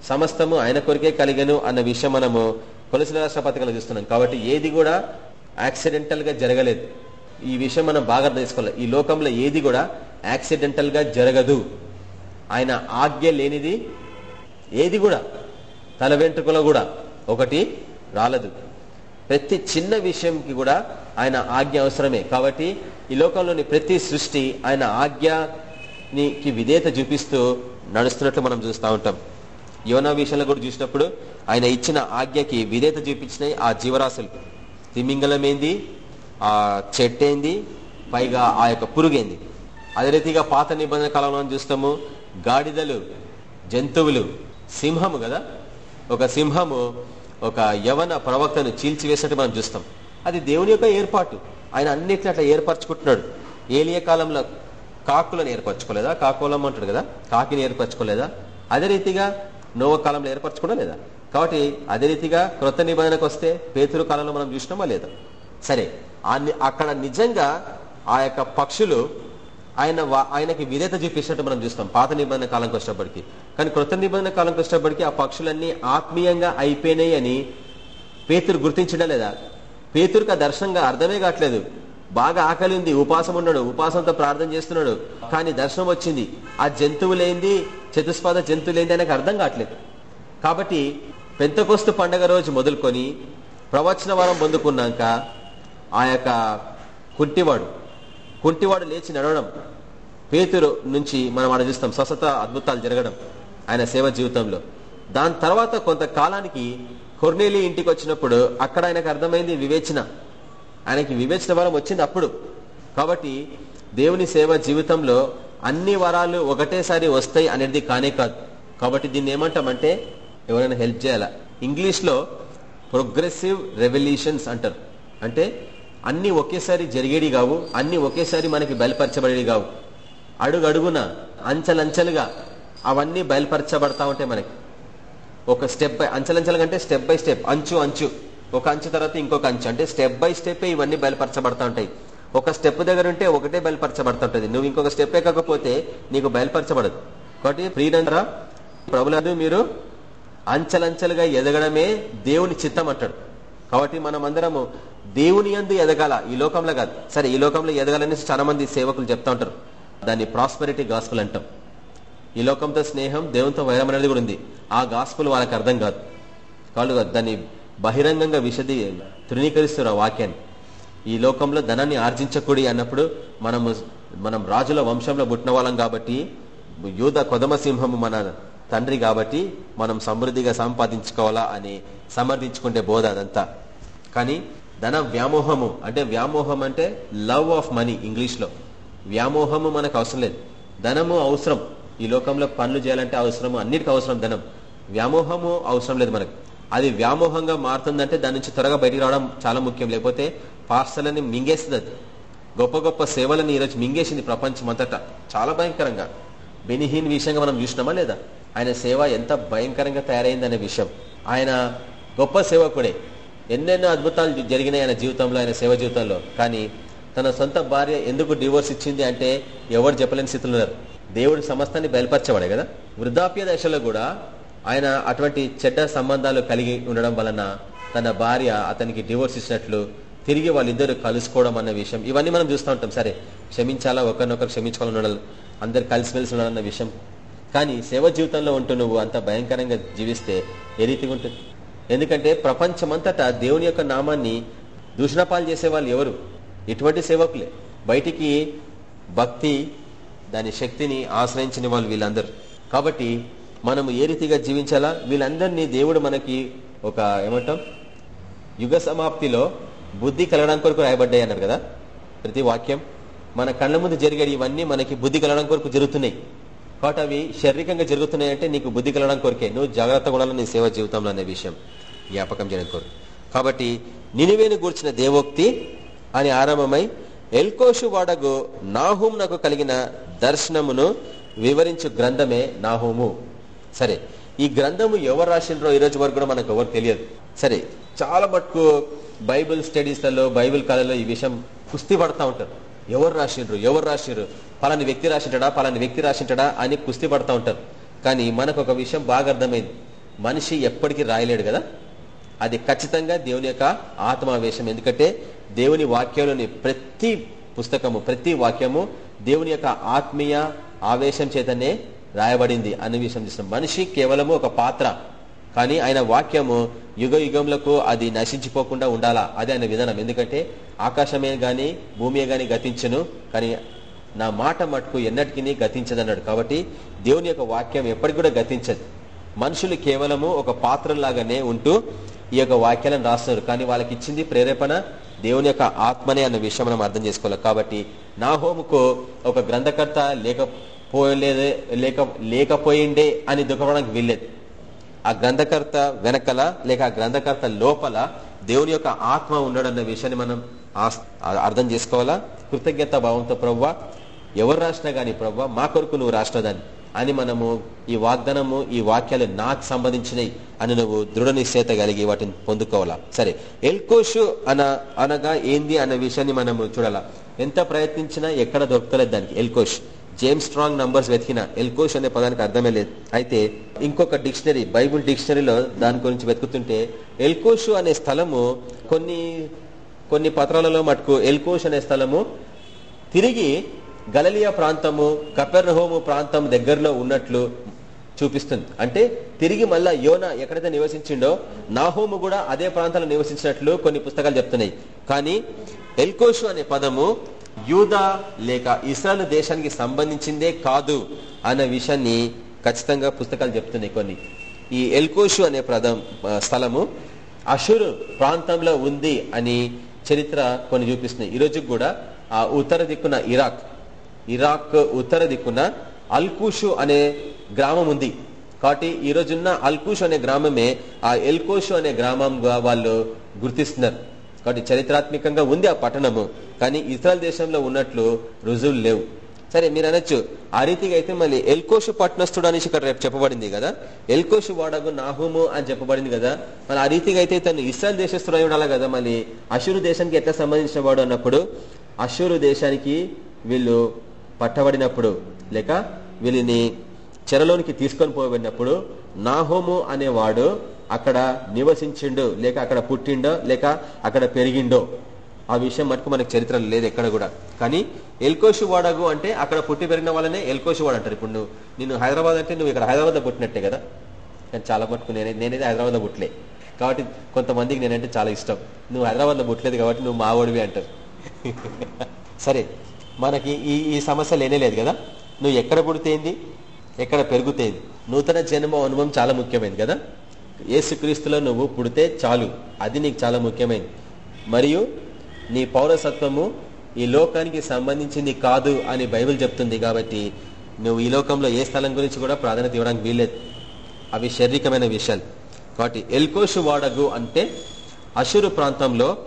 సమస్తము ఆయన కొరికే కలిగాను అన్న విషయం మనము కొలసిన రాష్ట్ర పథకాలు చూస్తున్నాం. కాబట్టి ఏది కూడా యాక్సిడెంటల్గా జరగలేదు. ఈ విషయం మనం బాగా అర్థం చేసుకోవాలి. ఈ లోకంలో ఏది కూడా యాక్సిడెంటల్గా జరగదు. ఆయన ఆజ్ఞ లేనిది ఏది కూడా తల వెంట్రుకలో కూడా ఒకటి రాలదు. ప్రతి చిన్న విషయంకి కూడా ఆయన ఆజ్ఞ అవసరమే. కాబట్టి ఈ లోకంలోని ప్రతి సృష్టి ఆయన ఆజ్ఞకి విధేయత చూపిస్తూ నడుస్తున్నట్లు మనం చూస్తూ ఉంటాం. యోనా విషయంలో కూడా చూసినప్పుడు ఆయన ఇచ్చిన ఆజ్ఞకి విధేయత చూపించినాయి ఆ జీవరాశులు. తిమింగలం ఏంది? ఆ చెట్టేంది? పైగా ఆ యొక్క పురుగేంది? అదే రీతిగా పాత నిబంధన కాలంలో మనం చూస్తాము గాడిదలు జంతువులు సింహము కదా? ఒక సింహము ఒక యవన ప్రవక్తను చీల్చివేసినట్టు మనం చూస్తాం. అది దేవుని యొక్క ఏర్పాటు. ఆయన అన్నిటిని అట్లా ఏర్పరచుకుంటున్నాడు. ఏలియ కాలంలో కాకులను ఏర్పరచుకోలేదా? కాకులం అంటాడు కదా? కాకిని ఏర్పరచుకోలేదా? అదే రీతిగా నోవ కాలంలో ఏర్పరచుకోవడం లేదా? కాబట్టి అదే రీతిగా క్రొత్త నిబంధనకు వస్తే పేతురు కాలంలో మనం చూసినామా లేదా? సరే అక్కడ నిజంగా ఆ యొక్క పక్షులు ఆయన ఆయనకి విధేత చూపించినట్టు మనం చూస్తాం. పాత నిబంధన కాలంకి వచ్చినప్పటికీ కానీ కృత నిబంధన కాలంకి వచ్చినప్పటికీ ఆ పక్షులన్నీ ఆత్మీయంగా అయిపోయినాయి అని పేతురు గుర్తించడం లేదా? పేతురుకి ఆ దర్శనంగా అర్థమే కావట్లేదు. బాగా ఆకలి ఉంది ఉపాసం ఉన్నాడు ఉపాసంతో ప్రార్థన చేస్తున్నాడు. కానీ దర్శనం వచ్చింది. ఆ జంతువులేంది చతుస్పాద జంతువులేంది ఆయనకు అర్థం కావట్లేదు. కాబట్టి పెంతకొస్తు పండగ రోజు మొదలుకొని ప్రవచన వారం పొందుకున్నాక ఆ యొక్క కుంటివాడు. కుంటివాడు లేచి నడవడం. పేతురు నుంచి మనం ఆడ చూస్తాం స్వస్థత అద్భుతాలు జరగడం ఆయన సేవ జీవితంలో. దాని తర్వాత కొంతకాలానికి కొర్నేలి ఇంటికి వచ్చినప్పుడు అక్కడ ఆయనకు అర్థమైంది వివేచన. ఆయనకి వివేచన వరం వచ్చింది అప్పుడు. కాబట్టి దేవుని సేవ జీవితంలో అన్ని వరాలు ఒకటేసారి వస్తాయి అనేది కానే కాదు. కాబట్టి దీన్ని ఏమంటామంటే ఎవరైనా హెల్ప్ చేయాలా? ఇంగ్లీష్లో ప్రోగ్రెసివ్ రెవల్యూషన్స్ అంటారు. అంటే అన్ని ఒకేసారి జరిగేవి కావు అన్ని ఒకేసారి మనకి బయలుపరచబడేవి కావు. అడుగడుగున అంచెలంచెలుగా అవన్నీ బయలుపరచబడతా ఉంటాయి మనకి. ఒక స్టెప్ బై అంచెలంచెలుగా అంటే స్టెప్ బై స్టెప్ అంచు అంచు. ఒక అంచు తర్వాత ఇంకొక అంచు. అంటే స్టెప్ బై స్టెప్ ఇవన్నీ బయలుపరచబడతా ఉంటాయి. ఒక స్టెప్ దగ్గర ఉంటే ఒకటే బయలుపరచబడుతుంటది నువ్వు ఇంకొక స్టెప్ ఎక్కకపోతే నీకు బయలుపరచబడదు. కాబట్టి ప్రియులందరా ప్రభులందు మీరు అంచెలంచెలుగా ఎదగడమే దేవుని చిత్తం అంటాడు. కాబట్టి మనం అందరము దేవుని యందు ఎదగాల. ఈ లోకంలో కాదు. సరే ఈ లోకంలో ఎదగాలని చాలా మంది సేవకులు చెప్తా ఉంటారు. దాన్ని ప్రాస్పరిటీ గాస్పుల్ అంటాం. ఈ లోకంతో స్నేహం దేవునితో వైరం అనేది కూడా ఉంది. ఆ గాస్పుల్ వాళ్ళకి అర్థం కాదు. కాదు దాన్ని బహిరంగంగా విషది తృణీకరిస్తున్న ఆ వాక్యాన్ని. ఈ లోకంలో ధనాన్ని ఆర్జించకూడి అన్నప్పుడు మనము మనం రాజుల వంశంలో పుట్టిన వాళ్ళం కాబట్టి యూద కొదమ సింహము మన తండ్రి కాబట్టి మనం సమృద్ధిగా సంపాదించుకోవాలా అని సమర్థించుకుంటే బోధ అదంతా. కానీ ధన వ్యామోహము అంటే వ్యామోహం అంటే లవ్ ఆఫ్ మనీ ఇంగ్లీష్లో వ్యామోహము మనకు అవసరం లేదు. ధనము అవసరం. ఈ లోకంలో పనులు చేయాలంటే అవసరము అన్నిటికీ అవసరం ధనం. వ్యామోహము అవసరం లేదు మనకు. అది వ్యామోహంగా మారుతుందంటే దాని నుంచి త్వరగా బయటికి రావడం చాలా ముఖ్యం. లేకపోతే పార్సలని మింగేస్తుంది అది. గొప్ప గొప్ప సేవలను ఈరోజు మింగేసింది ప్రపంచం అంతటా. చాలా భయంకరంగా. బెనిహీన్ విషయంగా మనం చూసినామా లేదా? ఆయన సేవ ఎంత భయంకరంగా తయారైందనే విషయం. ఆయన గొప్ప సేవకుడే. ఎన్నెన్నో అద్భుతాలు జరిగినాయి ఆయన జీవితంలో ఆయన సేవ జీవితంలో. కానీ తన సొంత భార్య ఎందుకు డివోర్స్ ఇచ్చింది అంటే ఎవరు చెప్పలేని స్థితిలో ఉన్నారు. దేవుడు సమస్తాన్ని బయలుపరచబడే కదా. వృద్ధాప్య దశలో కూడా ఆయన అటువంటి చెడ్డ సంబంధాలు కలిగి ఉండడం వలన తన భార్య అతనికి డివోర్స్ ఇచ్చినట్లు తిరిగి వాళ్ళిద్దరు కలుసుకోవడం అన్న విషయం. ఇవన్నీ మనం చూస్తూ ఉంటాం. సరే క్షమించాలా? ఒకరినొకరు క్షమించుకోవాలని ఉండాలి. అందరు కలిసిమెలిసి ఉండాలన్న విషయం. కానీ సేవ జీవితంలో ఉంటూ నువ్వు అంత భయంకరంగా జీవిస్తే ఏ రీతిగా ఉంటుంది? ఎందుకంటే ప్రపంచమంతటా దేవుని యొక్క నామాన్ని దూషణపాలు చేసే వాళ్ళు ఎవరు? ఇటువంటి సేవకులే. బయటికి భక్తి దాని శక్తిని ఆశ్రయించిన వాళ్ళు వీళ్ళందరూ. కాబట్టి మనము ఏ రీతిగా జీవించాలా? వీళ్ళందరినీ దేవుడు మనకి ఒక ఏమంటాం? యుగ సమాప్తిలో బుద్ధి కలగడం కొరకు రాయబడ్డాయి అన్నారు కదా? ప్రతి వాక్యం. మన కళ్ళ ముందు జరిగేది ఇవన్నీ మనకి బుద్ధి కలగడం కొరకు జరుగుతున్నాయి. కాబట్టి అవి శారీరకంగా జరుగుతున్నాయంటే నీకు బుద్ధి కలడం కోరికే. నువ్వు జాగ్రత్త కూడా నీ సేవ జీవితంలో అనే విషయం జ్ఞాపకం చేయడం కొరకు. కాబట్టి నినివేను గూర్చిన దేవోక్తి అని ఆరంభమై ఎల్కోషు వాడగు నాహూమ్ నాకు కలిగిన దర్శనమును వివరించు గ్రంథమే నాహూము. సరే ఈ గ్రంథము ఎవరు రాసిండ్రో ఈ రోజు వరకు కూడా మనకు ఎవరు తెలియదు. సరే చాలా మటుకు బైబిల్ స్టడీస్లలో బైబిల్ కళలో ఈ విషయం కుస్తీ పడతా ఉంటారు. ఎవరు రాసిండ్రు ఎవరు రాసిండ్రు పలాని వ్యక్తి రాసింటాడా పలాని వ్యక్తి రాసింటాడా అని కుస్తీ పడతా ఉంటారు. కానీ మనకు ఒక విషయం బాగా అర్థమైంది. మనిషి ఎప్పటికీ రాయలేడు కదా? అది ఖచ్చితంగా దేవుని యొక్క ఆత్మావేశం. ఎందుకంటే దేవుని వాక్యంలోని ప్రతి పుస్తకము ప్రతి వాక్యము దేవుని యొక్క ఆత్మీయ ఆవేశం చేతనే రాయబడింది అనే విషయం చూసిన మనిషి కేవలము ఒక పాత్ర కానీ ఆయన వాక్యము యుగ యుగములకు అది నశించిపోకుండా ఉండాలా? అది ఆయన విధానం. ఎందుకంటే ఆకాశమే గాని భూమియే గాని గతించను కానీ నా మాట మటుకు ఎన్నటికీ గతించదన్నాడు. కాబట్టి దేవుని యొక్క వాక్యం ఎప్పటికి కూడా గతించదు. మనుషులు కేవలము ఒక పాత్రలాగానే ఉంటూ ఈ యొక్క వాక్యాలను రాస్తున్నారు. కానీ వాళ్ళకి ఇచ్చింది ప్రేరేపణ దేవుని యొక్క ఆత్మనే అన్న విషయం మనం అర్థం చేసుకోవాలి. కాబట్టి నా హోముకు ఒక గ్రంథకర్త లేకపోలేదే లేక లేకపోయిండే అని దుఃఖపడడానికి వీల్లేదు. ఆ గ్రంథకర్త వెనకల లేక ఆ గ్రంథకర్త లోపల దేవుని యొక్క ఆత్మ ఉన్నాడన్న విషయాన్ని మనం అర్థం చేసుకోవాలా? కృతజ్ఞత భావంతో ప్రవ్వా ఎవరు రాసినా గాని ప్రవ్వా మా కొరకు నువ్వు రాసినదాన్ని అని మనము ఈ వాగ్దానము ఈ వాక్యాలు నాకు సంబంధించినవి అని నువ్వు దృఢ నిశ్చేత కలిగి వాటిని పొందుకోవాలా? సరే ఎల్కోషు అన అనగా ఏంది అన్న విషయాన్ని మనము చూడాలా? ఎంత ప్రయత్నించినా ఎక్కడ దొరకలేదు దానికి ఎల్కోష్. జేమ్స్ స్ట్రాంగ్ నంబర్స్ వెతికిన ఎల్కోష్ అనే పదానికి అర్థమే లేదు. అయితే ఇంకొక డిక్షనరీ బైబుల్ డిక్షనరీలో దాని గురించి వెతుకుతుంటే ఎల్కోషు అనే స్థలము కొన్ని కొన్ని పత్రాలలో మటుకు ఎల్కోష్ అనే స్థలము తిరిగి గలలియా ప్రాంతము కపెర్నహోము ప్రాంతం దగ్గరలో ఉన్నట్లు చూపిస్తుంది. అంటే తిరిగి మళ్ళా యోన ఎక్కడైతే నివసించిండో నాహోము కూడా అదే ప్రాంతంలో నివసించినట్లు కొన్ని పుస్తకాలు చెప్తున్నాయి. కానీ ఎల్కోషు అనే పదము యూదా లేక ఇస్రాయల్ దేశానికి సంబంధించిందే కాదు అన్న విషయాన్ని ఖచ్చితంగా పుస్తకాలు చెప్తున్నాయి కొన్ని. ఈ ఎల్కోషు అనే ప్రదం స్థలము అషురు ప్రాంతంలో ఉంది అని చరిత్ర కొన్ని చూపిస్తున్నాయి. ఈరోజు కూడా ఆ ఉత్తర దిక్కున ఇరాక్ ఇరాక్ ఉత్తర దిక్కున అల్కూషు అనే గ్రామం ఉంది. కాబట్టి ఈ రోజున్న అల్కూష్ అనే గ్రామమే ఆ ఎల్కోషు అనే గ్రామంగా వాళ్ళు గుర్తిస్తున్నారు. కాబట్టి చరిత్రాత్మకంగా ఉంది ఆ పట్టణము. కానీ ఇస్రాయల్ దేశంలో ఉన్నట్లు రుజువులు లేవు. సరే మీరు అనొచ్చు. ఆ రీతిగా అయితే మళ్ళీ ఎల్కోషు పట్టణస్థుడు అనేసి ఇక్కడ రేపు చెప్పబడింది కదా? ఎల్కోషు వాడగు నాహుము అని చెప్పబడింది కదా? మరి ఆ రీతిగా అయితే తను ఇస్రాయల్ దేశస్థుడు అయి ఉండాలి కదా మళ్ళీ? అషూరు దేశానికి ఎట్లా సంబంధించిన వాడు అన్నప్పుడు? అషూరు దేశానికి వీళ్ళు పట్టబడినప్పుడు లేక వీళ్ళని చెరలోనికి తీసుకొని పోబడినప్పుడు నాహోము అనేవాడు అక్కడ నివసించిండు లేక అక్కడ పుట్టిండో లేక అక్కడ పెరిగిండో. ఆ విషయం మటుకు మనకు చరిత్ర లేదు ఎక్కడ కూడా. కానీ ఎల్కోషి వాడగు అంటే అక్కడ పుట్టి పెరిగిన వాళ్ళనే ఎల్కోషి వాడు అంటారు. ఇప్పుడు నువ్వు నేను హైదరాబాద్ అంటే నువ్వు ఇక్కడ హైదరాబాద్ పుట్టినట్టే కదా? కానీ చాలా మటుకు నేనే నేనైతే హైదరాబాద్ పుట్టలే. కాబట్టి కొంతమందికి నేనంటే చాలా ఇష్టం. నువ్వు హైదరాబాద్లో పుట్టలేదు కాబట్టి నువ్వు మావాడివి అంటారు. సరే. మనకి ఈ ఈ సమస్య లేనేలేదు కదా? నువ్వు ఎక్కడ పుడితేంది? ఎక్కడ పెరుగుతేంది? నూతన జన్మ అనుభవం చాలా ముఖ్యమైనది కదా? ఏసుక్రీస్తులో నువ్వు పుడితే చాలు. అది నీకు చాలా ముఖ్యమైనది. మరియు నీ పౌరసత్వము ఈ లోకానికి సంబంధించింది కాదు అని బైబిల్ చెప్తుంది కాబట్టి నువ్వు ఈ లోకంలో ఏ స్థలం గురించి కూడా ప్రాధాన్యత ఇవ్వడానికి వీల్లేదు. అవి శారీరకమైన విషయాలు. కాబట్టి ఎల్కోషు వాడగు అంటే అషురు ప్రాంతంలో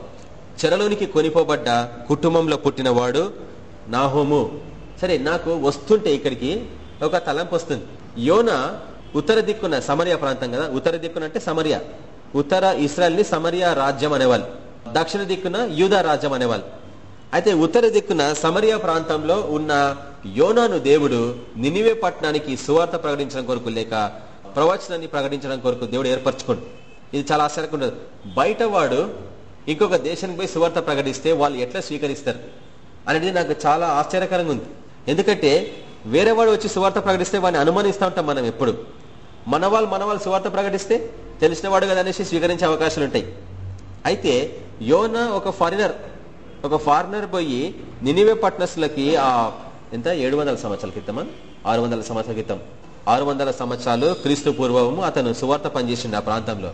చెరలోనికి కొనిపోబడ్డ కుటుంబంలో పుట్టినవాడు నాహోము. సరే నాకు వస్తుంటే ఇక్కడికి ఒక తలంపు వస్తుంది. యోన ఉత్తర దిక్కున సమరియా ప్రాంతం కదా? ఉత్తర దిక్కున అంటే సమరియా. ఉత్తర ఇస్రాయల్ని సమరియా రాజ్యం అనేవాళ్ళు. దక్షిణ దిక్కున యూదా రాజ్యం అనేవాళ్ళు. అయితే ఉత్తర దిక్కున సమరియా ప్రాంతంలో ఉన్న యోనాను దేవుడు నినివే పట్టణానికి సువార్త ప్రకటించడం కొరకు లేక ప్రవచనాన్ని ప్రకటించడం కొరకు దేవుడు ఏర్పరచుకోండి ఇది చాలా ఆశ్చర్యకుండా బయట వాడు ఇంకొక దేశానికి పోయి సువార్త ప్రకటిస్తే వాళ్ళు ఎట్లా స్వీకరిస్తారు? అనేది నాకు చాలా ఆశ్చర్యకరంగా ఉంది. ఎందుకంటే వేరే వాడు వచ్చి సువార్త ప్రకటిస్తే వాడిని అనుమానిస్తూ ఉంటాం మనం ఎప్పుడు. మన వాళ్ళు సువార్త ప్రకటిస్తే తెలిసినవాడు కదా అనేసి స్వీకరించే అవకాశాలు ఉంటాయి. అయితే యోన ఒక ఫారినర్ ఒక ఫారినర్ పోయి నినివే పట్నస్లకి ఆ ఎంత? ఏడు వందల సంవత్సరాల క్రితమా? ఆరు వందల సంవత్సరాల క్రితం. ఆరు వందల సంవత్సరాలు క్రీస్తు పూర్వము అతను సువార్త పనిచేసిండు ఆ ప్రాంతంలో.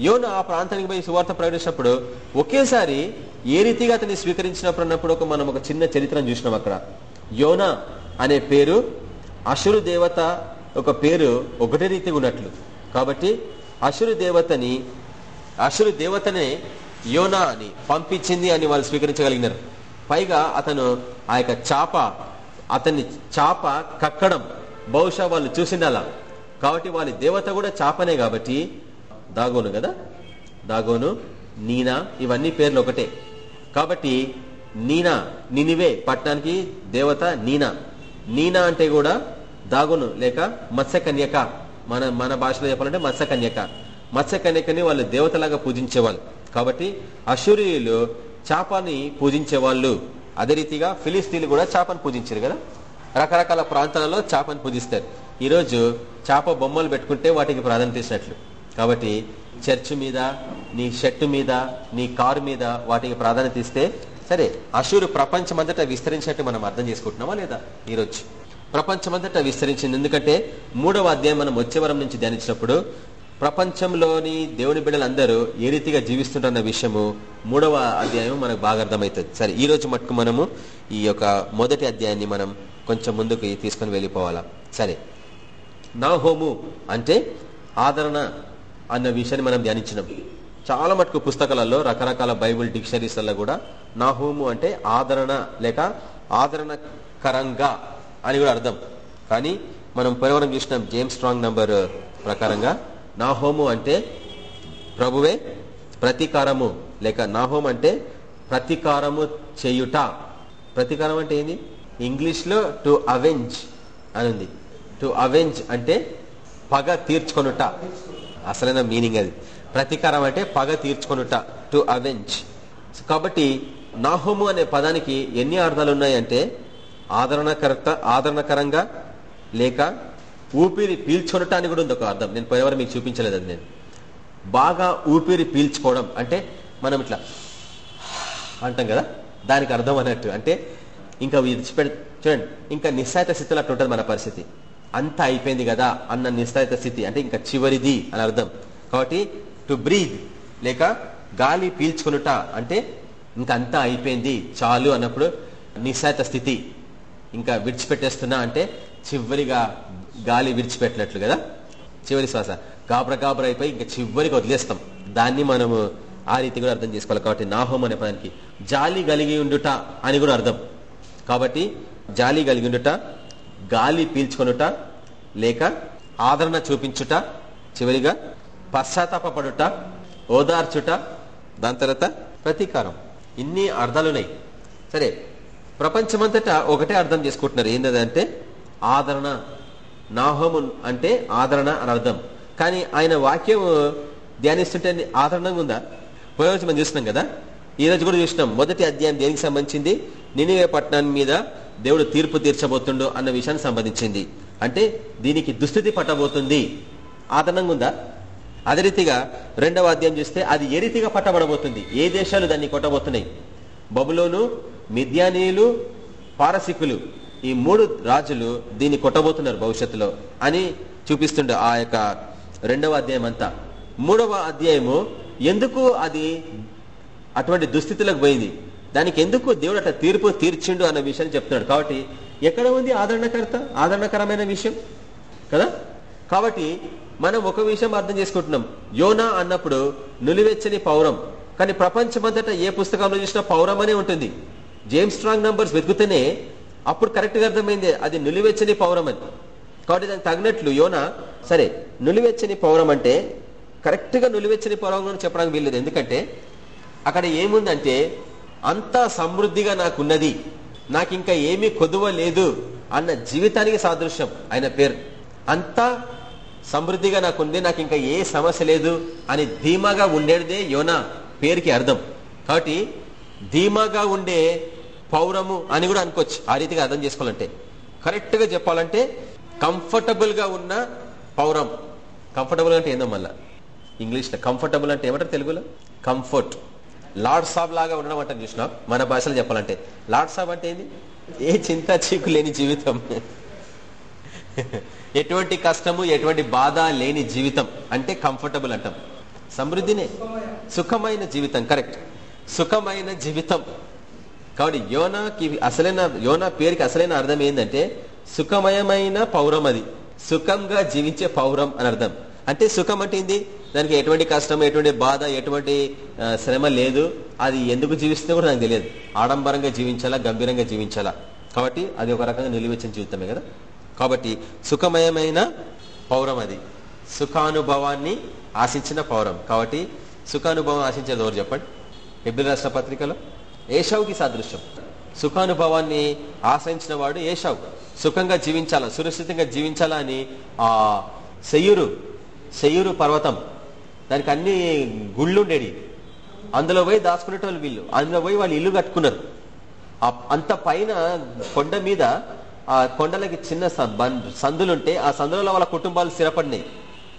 యోన ఆ ప్రాంతానికి పోయి సువార్త ప్రకటించినప్పుడు ఒకేసారి ఏ రీతిగా అతన్ని స్వీకరించినప్పుడు అన్నప్పుడు ఒక మనం ఒక చిన్న చరిత్రను చూసినాం అక్కడ. యోన అనే పేరు అసురు దేవత ఒక పేరు ఒకటే రీతిగా ఉన్నట్లు. కాబట్టి అసురు దేవతని అసురు దేవతనే యోనా అని పంపించింది అని వాళ్ళు స్వీకరించగలిగినారు. పైగా అతను ఆ యొక్క చాప అతన్ని చాప కక్కడం బహుశా వాళ్ళు చూసిండాల. కాబట్టి వాళ్ళ దేవత కూడా చాపనే కాబట్టి దాగోను కదా? దాగోను నీనా ఇవన్నీ పేర్లు ఒకటే. కాబట్టి నీనా నినివే పట్టణానికి దేవత నీనా. నీనా అంటే కూడా దాగును లేక మత్స్యకన్యక. మన మన భాషలో చెప్పాలంటే మత్స్యకన్యక. మత్స్యకన్యకని వాళ్ళు దేవతలాగా పూజించేవాళ్ళు. కాబట్టి అశూరియులు చాపని పూజించే వాళ్ళు అదే రీతిగా ఫిలిస్తీన్లు కూడా చేపను పూజించారు కదా? రకరకాల ప్రాంతాలలో చేపను పూజిస్తారు. ఈరోజు చేప బొమ్మలు పెట్టుకుంటే వాటికి ప్రాధాన్యత ఇచ్చినట్లు. కాబట్టి చర్చ్ మీద నీ షర్టు మీద నీ కారు మీద వాటికి ప్రాధాన్యత ఇస్తే సరే అశూరు ప్రపంచమంతటా విస్తరించినట్టు మనం అర్థం చేసుకుంటున్నామా లేదా? ఈరోజు ప్రపంచమంతటా విస్తరించింది. ఎందుకంటే మూడవ అధ్యాయం మనం వచ్చే వరం నుంచి ధ్యానించినప్పుడు ప్రపంచంలోని దేవుని బిడ్డలందరూ ఏ రీతిగా జీవిస్తుంటున్న విషయము మూడవ అధ్యాయం మనకు బాగా అర్థమవుతుంది. సరే ఈ రోజు మట్టుకు మనము ఈ యొక్క మొదటి అధ్యాయాన్ని మనం కొంచెం ముందుకు తీసుకొని వెళ్ళిపోవాలా? సరే నా హోము అంటే ఆదరణ అన్న విషయాన్ని మనం ధ్యానించినాం. చాలా మటుకు పుస్తకాలలో రకరకాల బైబుల్ డిక్షనరీస్లలో కూడా నాహోము అంటే ఆదరణ లేక ఆదరణకరంగా అని కూడా అర్థం. కానీ మనం పరివరం చూసినాం జేమ్స్ స్ట్రాంగ్ నంబర్ ప్రకారంగా నాహోము అంటే ప్రభువే ప్రతీకారము లేక నా హోమ్ అంటే ప్రతీకారము చేయుట. ప్రతీకారం అంటే ఏంది? ఇంగ్లీష్లో టు అవెంజ్ అని ఉంది. టు అవెంజ్ అంటే పగ తీర్చుకొనుట. అసలైన మీనింగ్ అది. ప్రతీకారం అంటే పగ తీర్చుకొనుట టు అవెంజ్ కాబట్టి నాహోము అనే పదానికి ఎన్ని అర్థాలు ఉన్నాయంటే ఆదరణకర్త ఆదరణకరంగా లేక ఊపిరి పీల్చుకొనట అని కూడా ఉంది ఒక అర్థం. నేను పోయేవారు మీకు చూపించలేదు అది నేను. బాగా ఊపిరి పీల్చుకోవడం అంటే మనం ఇట్లా అంటాం కదా దానికి అర్థం అన్నట్టు. అంటే ఇంకా విడిచిపెడ చూడండి ఇంకా నిస్సాయిత స్థితిలో అట్లా ఉంటుంది మన పరిస్థితి. అంతా అయిపోయింది కదా అన్న నిస్సాయిత స్థితి. అంటే ఇంకా చివరిది అని అర్థం. కాబట్టి టు బ్రీద్ లేక గాలి పీల్చుకునుట అంటే ఇంకా అంతా అయిపోయింది చాలు అన్నప్పుడు నిస్సాయిత స్థితి. ఇంకా విడిచిపెట్టేస్తున్నా అంటే చివరిగా గాలి విడిచిపెట్టినట్లు కదా? చివరి శ్వాస. గాబర గాబర అయిపోయి ఇంకా చివరికి వదిలేస్తాం. దాన్ని మనము ఆ రీతి కూడా అర్థం చేసుకోవాలి. కాబట్టి నాహోం అనే పదానికి జాలి కలిగి ఉండుట అని కూడా అర్థం. కాబట్టి జాలి కలిగి ఉండుట గాలి పీల్చుకొనుట లేక ఆదరణ చూపించుట చివరిగా పశ్చాత్తాపడుట ఓదార్చుట దాని తర్వాత ప్రతీకారం. ఇన్ని అర్థాలున్నాయి. సరే ప్రపంచమంతటా ఒకటే అర్థం చేసుకుంటున్నారు. ఏంటంటే ఆదరణ. నాహోము అంటే ఆదరణ అని అర్థం. కానీ ఆయన వాక్యం ధ్యానిస్తుంటే ఆదరణంగా ఉందా? పోయే మనం చూసినాం కదా? ఈ రోజు కూడా చూసినాం మొదటి అధ్యాయం దేనికి సంబంధించింది? నినివే పట్టణాన్ని మీద దేవుడు తీర్పు తీర్చబోతుండు అన్న విషయాన్ని సంబంధించింది. అంటే దీనికి దుస్థితి పట్టబోతుంది. ఆదనంగా ఉందా? అదే రీతిగా రెండవ అధ్యాయం చూస్తే అది ఏ రీతిగా పట్టబడబోతుంది? ఏ దేశాలు దాన్ని కొట్టబోతున్నాయి? బబులోను మిథ్యానీయులు పారసికులు ఈ మూడు రాజులు దీన్ని కొట్టబోతున్నారు భవిష్యత్తులో అని చూపిస్తుండే ఆ యొక్క రెండవ అధ్యాయం అంతా. మూడవ అధ్యాయము ఎందుకు అది అటువంటి దుస్థితిలోకి పోయింది? దానికి ఎందుకు దేవుడు అట్లా తీర్పు తీర్చిండు అన్న విషయాన్ని చెప్తున్నాడు. కాబట్టి ఎక్కడ ఉంది ఆదరణకర్త? ఆదరణకరమైన విషయం? కదా? కాబట్టి మనం ఒక విషయం అర్థం చేసుకుంటున్నాం. యోనా అన్నప్పుడు నులివెచ్చని పౌరం. కానీ ప్రపంచమంతటా ఏ పుస్తకంలో చూసినా పౌరం అనే ఉంటుంది. జేమ్స్ స్ట్రాంగ్ నంబర్స్ వెతుకుతేనే అప్పుడు కరెక్ట్గా అర్థమైంది. అది నులివెచ్చని పౌరం అని. కాబట్టి దానికి తగినట్లు యోన సరే నులివెచ్చని పౌరం అంటే కరెక్ట్గా నులివెచ్చని పౌరం చెప్పడానికి వీల్లేదు. ఎందుకంటే అక్కడ ఏముందంటే అంతా సమృద్ధిగా నాకున్నది. నాకు ఇంకా ఏమీ కొదువ లేదు అన్న జీవితానికి సాదృశ్యం ఆయన పేరు. అంతా సమృద్ధిగా నాకుంది నాకు ఇంకా ఏ సమస్య లేదు అని ధీమాగా ఉండేదే యోనా పేరుకి అర్థం. కాబట్టి ధీమాగా ఉండే పౌరము అని కూడా అనుకోవచ్చు ఆ రీతిగా అర్థం చేసుకోవాలంటే. కరెక్ట్గా చెప్పాలంటే కంఫర్టబుల్గా ఉన్న పౌరం. కంఫర్టబుల్ అంటే ఏందో మళ్ళీ? ఇంగ్లీష్లో కంఫర్టబుల్ అంటే ఏమంటారు తెలుగులో? కంఫర్ట్. లార్డ్ సాబ్ లాగా ఉండడం అంటే చూసిన మన భాషలో చెప్పాలంటే. లార్డ్ సాబ్ అంటే ఏంది? ఏ చింత చీకు లేని జీవితం. ఎటువంటి కష్టము ఎటువంటి బాధ లేని జీవితం అంటే కంఫర్టబుల్ అంటాం. సమృద్ధినే. సుఖమైన జీవితం కరెక్ట్. సుఖమైన జీవితం. కాబట్టి యోనాకి అసలైన యోనా పేరుకి అసలైన అర్థం ఏంటంటే సుఖమయమైన పౌరం అది. సుఖంగా జీవించే పౌరం అని అర్థం. అంటే సుఖం అంటే ఏంది? దానికి ఎటువంటి కష్టం ఎటువంటి బాధ ఎటువంటి శ్రమ లేదు. అది ఎందుకు జీవిస్తుందో కూడా నాకు తెలియదు. ఆడంబరంగా జీవించాలా గంభీరంగా జీవించాలా? కాబట్టి అది ఒక రకంగా నిలువెచ్చిన జీవితమే కదా? కాబట్టి సుఖమయమైన పౌరం అది. సుఖానుభవాన్ని ఆశించిన పౌరం. కాబట్టి సుఖానుభవం ఆశించేది ఎవరు చెప్పండి? ఎబ్రి రాష్ట్ర పత్రికలో? ఏషావుకి సాదృశ్యం. సుఖానుభవాన్ని ఆశ్రయించిన వాడు ఏషావు. సుఖంగా జీవించాలా సురక్షితంగా జీవించాలా అని ఆ శయ్యూరు శయ్యూరు పర్వతం. దానికి అన్ని గుళ్ళుండేది అందులో పోయి దాచుకునేటోళ్ళు వీళ్ళు. అందులో పోయి వాళ్ళు ఇల్లు కట్టుకున్నారు. అంత పైన కొండ మీద ఆ కొండలకి చిన్న సందులుంటే ఆ సందులలో వాళ్ళ కుటుంబాలు స్థిరపడినాయి.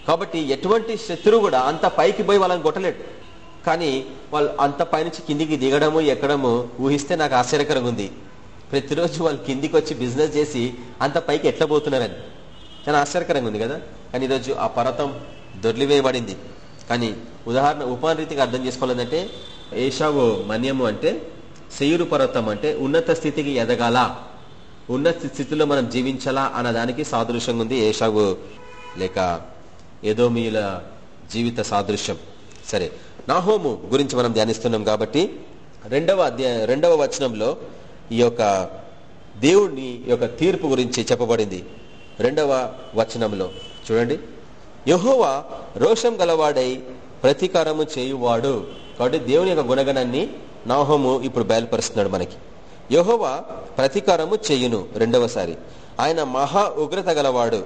కాబట్టి ఎటువంటి శత్రువు కూడా అంత పైకి పోయి వాళ్ళని కొట్టలేడు కానీ వాళ్ళు అంత పైనుంచి కిందికి దిగడము ఎక్కడము ఊహిస్తే నాకు ఆశ్చర్యకరంగా ఉంది. ప్రతిరోజు వాళ్ళు కిందికి వచ్చి బిజినెస్ చేసి అంత పైకి ఎట్లా పోతున్నారని. చాలా ఆశ్చర్యకరంగా ఉంది కదా? కానీ ఈరోజు ఆ పర్వతం దొర్లివేయబడింది. కానీ ఉదాహరణ ఉపానరీతిగా అర్థం చేసుకోవాలంటే ఏషావు మన్యము అంటే శయూరు పర్వతం అంటే ఉన్నత స్థితికి ఎదగాల. ఉన్నత స్థితిలో మనం జీవించాలా అన్న దానికి సాదృశ్యంగా ఉంది ఏషావు లేక ఏదోమీల జీవిత సాదృశ్యం. సరే నాహోము గురించి మనం ధ్యానిస్తున్నాం కాబట్టి రెండవ రెండవ వచనంలో ఈ యొక్క దేవుడిని యొక్క తీర్పు గురించి చెప్పబడింది. రెండవ వచనంలో. చూడండి. యహోవా రోషం గలవాడై ప్రతీకారము చేయువాడు. కాబట్టి దేవుని యొక్క గుణగణాన్ని నాహోము ఇప్పుడు బయలుపరుస్తున్నాడు మనకి. యహోవా ప్రతీకారము చేయును రెండవసారి. ఆయన మహా ఉగ్రత గలవాడు.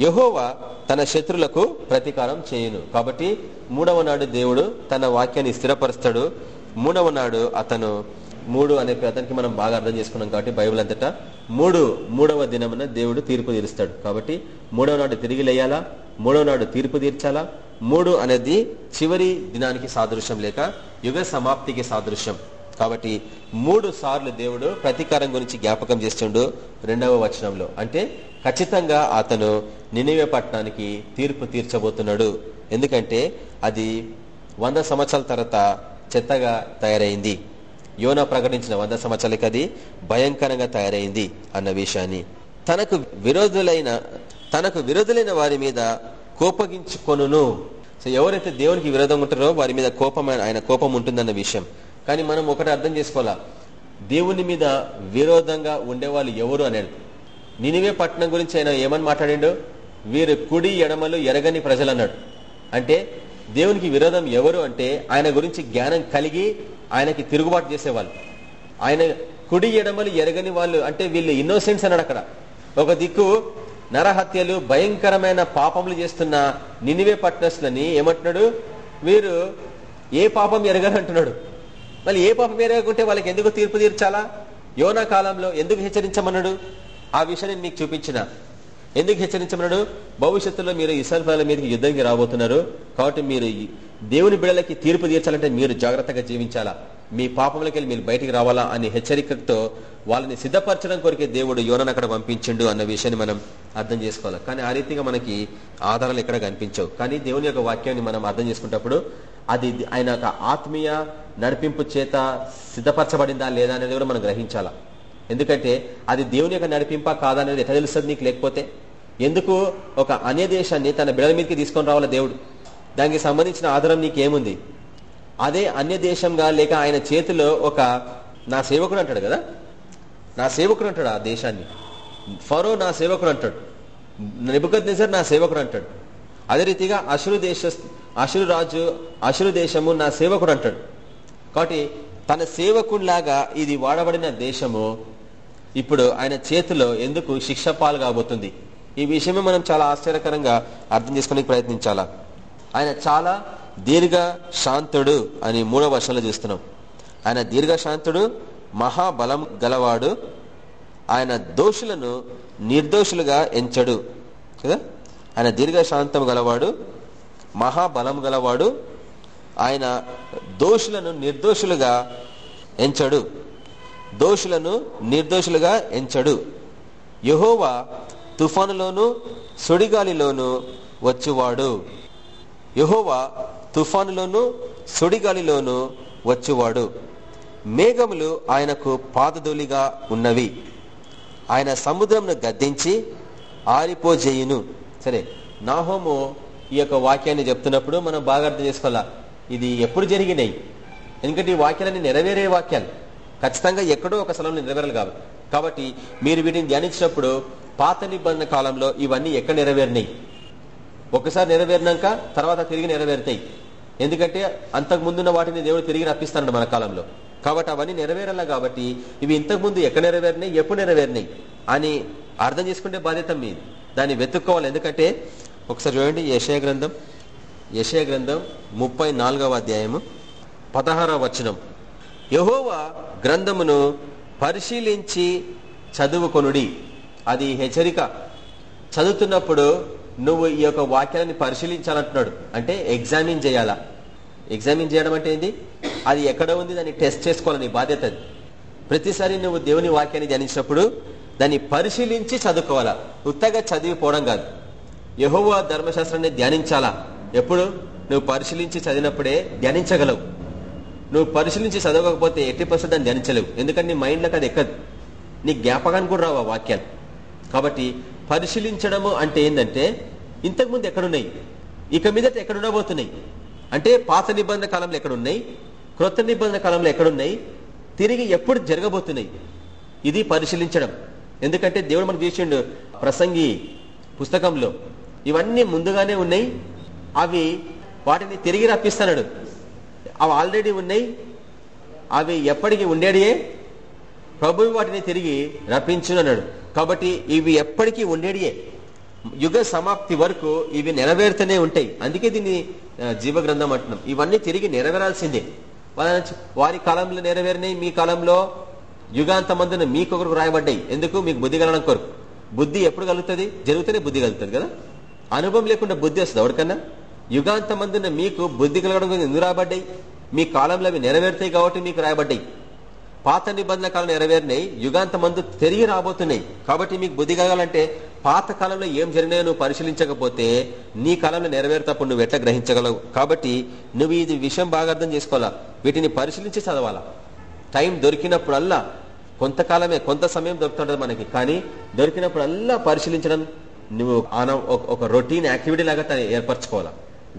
యహోవా తన శత్రులకు ప్రతీకారం చేయును. కాబట్టి మూడవ నాడు దేవుడు తన వాక్యాన్ని స్థిరపరుస్తాడు. మూడవ నాడు అతను మూడు అనే అతనికి మనం బాగా అర్థం చేసుకున్నాం కాబట్టి బైబిల్ అంతటా మూడు మూడవ దినమున దేవుడు తీర్పు తీరుస్తాడు. కాబట్టి మూడవ నాడు తిరిగి లేయాలా? మూడవ నాడు తీర్పు తీర్చాలా? మూడు అనేది చివరి దినానికి సాదృశ్యం లేక యుగ సమాప్తికి సాదృశ్యం. కాబట్టి మూడు సార్లు దేవుడు ప్రతీకారం గురించి జ్ఞాపకం చేస్తుండు రెండవ వచనంలో. అంటే ఖచ్చితంగా అతను నినివే పట్టణానికి తీర్పు తీర్చబోతున్నాడు. ఎందుకంటే అది వంద సంవత్సరాల తర్వాత చెత్తగా తయారైంది. యోన ప్రకటించిన వంద సంవత్సరాలకి అది భయంకరంగా తయారైంది అన్న విషయాన్ని. తనకు విరోధులైన తనకు విరోధులైన వారి మీద కోపగించుకొను సో ఎవరైతే దేవునికి విరోధం ఉంటారో వారి మీద కోపం ఆయన కోపం ఉంటుందన్న విషయం. కానీ మనం ఒకటి అర్థం చేసుకోవాలా? దేవుని మీద విరోధంగా ఉండేవాళ్ళు ఎవరు అనేది? నినివే పట్టణం గురించి ఆయన ఏమని మాట్లాడిండు? వీరు కుడి ఎడమలు ఎరగని ప్రజలు అన్నాడు అంటే దేవునికి విరోధం ఎవరు అంటే ఆయన గురించి జ్ఞానం కలిగి ఆయనకి తిరుగుబాటు చేసేవాళ్ళు. ఆయన కుడి ఎడమలు ఎరగని వాళ్ళు అంటే వీళ్ళు ఇన్నోసెంట్స్ అన్నాడు అక్కడ. ఒక దిక్కు నరహత్యలు భయంకరమైన పాపములు చేస్తున్న నినివే పట్నస్లని ఏమంటున్నాడు? వీరు ఏ పాపం ఎరగనంటున్నాడు మళ్ళీ ఏ పాపం ఎరగకుంటే వాళ్ళకి ఎందుకు తీర్పు తీర్చాలా? యోనా కాలంలో ఎందుకు హెచ్చరించమన్నాడు? ఆ విషయాన్ని మీకు చూపించిన. ఎందుకు హెచ్చరించమన్నాడు? భవిష్యత్తులో మీరు ఇసల్ఫాల మీదకి యుద్ధానికి రాబోతున్నారు. కాబట్టి మీరు దేవుని బిడలకి తీర్పు తీర్చాలంటే మీరు జాగ్రత్తగా జీవించాలా? మీ పాపంలోకి వెళ్ళి మీరు బయటికి రావాలా అనే హెచ్చరికతో వాళ్ళని సిద్ధపరచడం కొరికే దేవుడు యోనను అక్కడ పంపించిండు అన్న విషయాన్ని మనం అర్థం చేసుకోవాలి? కానీ ఆ రీతిగా మనకి ఆధారాలు ఇక్కడ కనిపించవు. కానీ దేవుని యొక్క వాక్యాన్ని మనం అర్థం చేసుకున్నప్పుడు అది ఆయన ఆత్మీయ నడిపింపు చేత సిద్ధపరచబడిందా లేదా అనేది కూడా మనం గ్రహించాలా? ఎందుకంటే అది దేవుని యొక్క నడిపింప కాదనేది ఎట్లా తెలుస్తుంది నీకు? లేకపోతే ఎందుకు ఒక అన్య దేశాన్ని తన బిడల మీదకి తీసుకొని రావాలా దేవుడు? దానికి సంబంధించిన ఆధారం నీకేముంది? అదే అన్య దేశంగా లేక ఆయన చేతిలో ఒక నా సేవకుడు అంటాడు కదా? నా సేవకుడు అంటాడు ఆ దేశాన్ని. ఫరో నా సేవకుడు అంటాడు. నిబుకద్ నిజర్ నా సేవకుడు అంటాడు. అదే రీతిగా అసురు దేశ అసురు రాజు అసురు దేశము నా సేవకుడు అంటాడు. కాబట్టి తన సేవకుడిలాగా ఇది వాడబడిన దేశము ఇప్పుడు ఆయన చేతిలో ఎందుకు శిక్ష పాలు కాబోతుంది? ఈ విషయమే మనం చాలా ఆశ్చర్యకరంగా అర్థం చేసుకునే ప్రయత్నించాలా? ఆయన చాలా దీర్ఘ శాంతుడు అని మూడో వర్షంలో చూస్తున్నాం. ఆయన దీర్ఘశాంతుడు మహాబలం గలవాడు ఆయన దోషులను నిర్దోషులుగా ఎంచడు. కదా? ఆయన దీర్ఘశాంతం గలవాడు మహాబలం గలవాడు ఆయన దోషులను నిర్దోషులుగా ఎంచడు. దోషులను నిర్దోషులుగా ఎంచడు. యహోవా తుఫానులోను సుడిగాలిలోను వచ్చువాడు. యహోవా తుఫానులోను సుడిగాలిలోను వచ్చువాడు. మేఘములు ఆయనకు పాదధూలిగా ఉన్నవి. ఆయన సముద్రంను గద్దించి ఆరిపోజేయును. సరే నాహోము ఈ యొక్క వాక్యాన్ని చెప్తున్నప్పుడు మనం బాగా అర్థం చేసుకోవాలా? ఇది ఎప్పుడు జరిగినాయి? ఎందుకంటే ఈ వాక్యాలన్నీ నెరవేరే వాక్యాలు. ఖచ్చితంగా ఎక్కడో ఒక స్థలంలో నెరవేరాలి కాదు కాబట్టి మీరు వీటిని ధ్యానించినప్పుడు పాత నిబంధన కాలంలో ఇవన్నీ ఎక్కడ నెరవేరినాయి? ఒకసారి నెరవేరినాక తర్వాత తిరిగి నెరవేరుతాయి. ఎందుకంటే అంతకు ముందున్న వాటిని దేవుడు తిరిగి రప్పిస్తాడు మన కాలంలో. కాబట్టి అవన్నీ నెరవేరలా కాబట్టి ఇవి ఇంతకు ముందు ఎక్కడ నెరవేరినాయి ఎప్పుడు నెరవేరినాయి అని అర్థం చేసుకుంటే బాధ్యత మీది. దాన్ని వెతుక్కోవాలి. ఎందుకంటే ఒకసారి చూడండి యశయ గ్రంథం యశయ గ్రంథం ముప్పై అధ్యాయము పదహారవ వచనం. యహోవా గ్రంథమును పరిశీలించి చదువుకొనుడి. అది హెచ్చరిక. చదువుతున్నప్పుడు నువ్వు ఈ యొక్క వాక్యాన్ని పరిశీలించాలంటున్నాడు. అంటే ఎగ్జామిన్ చేయాలా. ఎగ్జామిన్ చేయడం అంటే ఏంది? అది ఎక్కడ ఉంది దాన్ని టెస్ట్ చేసుకోవాలని బాధ్యత ప్రతిసారి నువ్వు దేవుని వాక్యాన్ని ధ్యానించినప్పుడు దాన్ని పరిశీలించి చదువుకోవాలా? ఉత్తగా చదివిపోవడం కాదు. యహోవా ధర్మశాస్త్రాన్ని ధ్యానించాలా? ఎప్పుడు? నువ్వు పరిశీలించి చదివినప్పుడే ధ్యానించగలవు. నువ్వు పరిశీలించి చదవకపోతే ఎట్టి పరిస్థితి దాన్ని ధ్యానించలేవు. ఎందుకంటే నీ మైండ్లకు అది ఎక్కదు. నీ జ్ఞాపకానికి కూడా రావు ఆ వాక్యాలు. కాబట్టి పరిశీలించడము అంటే ఏంటంటే ఇంతకుముందు ఎక్కడున్నాయి? ఇక మీదట ఎక్కడుండబోతున్నాయి అంటే పాత నిబంధన కాలంలో ఎక్కడున్నాయి? క్రొత్త నిబంధన కాలంలో ఎక్కడున్నాయి? తిరిగి ఎప్పుడు జరగబోతున్నాయి? ఇది పరిశీలించడం. ఎందుకంటే దేవుడు మనకు చేసిండు ప్రసంగి పుస్తకంలో ఇవన్నీ ముందుగానే ఉన్నాయి. అవి వాటిని తిరిగి రప్పిస్తున్నాడు అవి ఆల్రెడీ ఉన్నాయి. అవి ఎప్పటికీ ఉండేడియే. ప్రభు వాటిని తిరిగి రప్పించునన్నాడు. కాబట్టి ఇవి ఎప్పటికీ ఉండేడియే. యుగ సమాప్తి వరకు ఇవి నెరవేరుతూనే ఉంటాయి. అందుకే దీన్ని జీవగ్రంథం అంటున్నాం. ఇవన్నీ తిరిగి నెరవేరాల్సిందే. వారి కాలంలో నెరవేరినాయి మీ కాలంలో యుగాంతమందున మీకొకరు రాయబడ్డాయి ఎందుకు? మీకు బుద్ధి కలగడం కొరకు. బుద్ధి ఎప్పుడు కలుగుతుంది? జరుగుతూనే బుద్ధి కలుగుతుంది కదా? అనుభవం లేకుండా బుద్ధి వస్తుంది? ఎవరికన్నా? యుగాంతమందున మీకు బుద్ధి కలగడం ఎందుకు రాబడ్డాయి? మీ కాలంలో అవి నెరవేరుతాయి కాబట్టి మీకు రాయబడ్డాయి పాత నిబంధన కాలం నెరవేరినాయి యుగాంత మందు తిరిగి రాబోతున్నాయి. కాబట్టి మీకు బుద్ధి కలగాలంటే పాత కాలంలో ఏం జరిగినాయో నువ్వు పరిశీలించకపోతే నీ కాలంలో నెరవేరుతప్పుడు నువ్వు ఎట్లా గ్రహించగలవు? కాబట్టి నువ్వు ఇది విషయం బాగా అర్థం చేసుకోవాలా? వీటిని పరిశీలించి చదవాలా? టైం దొరికినప్పుడల్లా కొంతకాలమే కొంత సమయం దొరుకుతుంటది మనకి. కానీ దొరికినప్పుడల్లా పరిశీలించడం నువ్వు ఒక రొటీన్ యాక్టివిటీ లాగా ఏర్పరచుకోవాలా?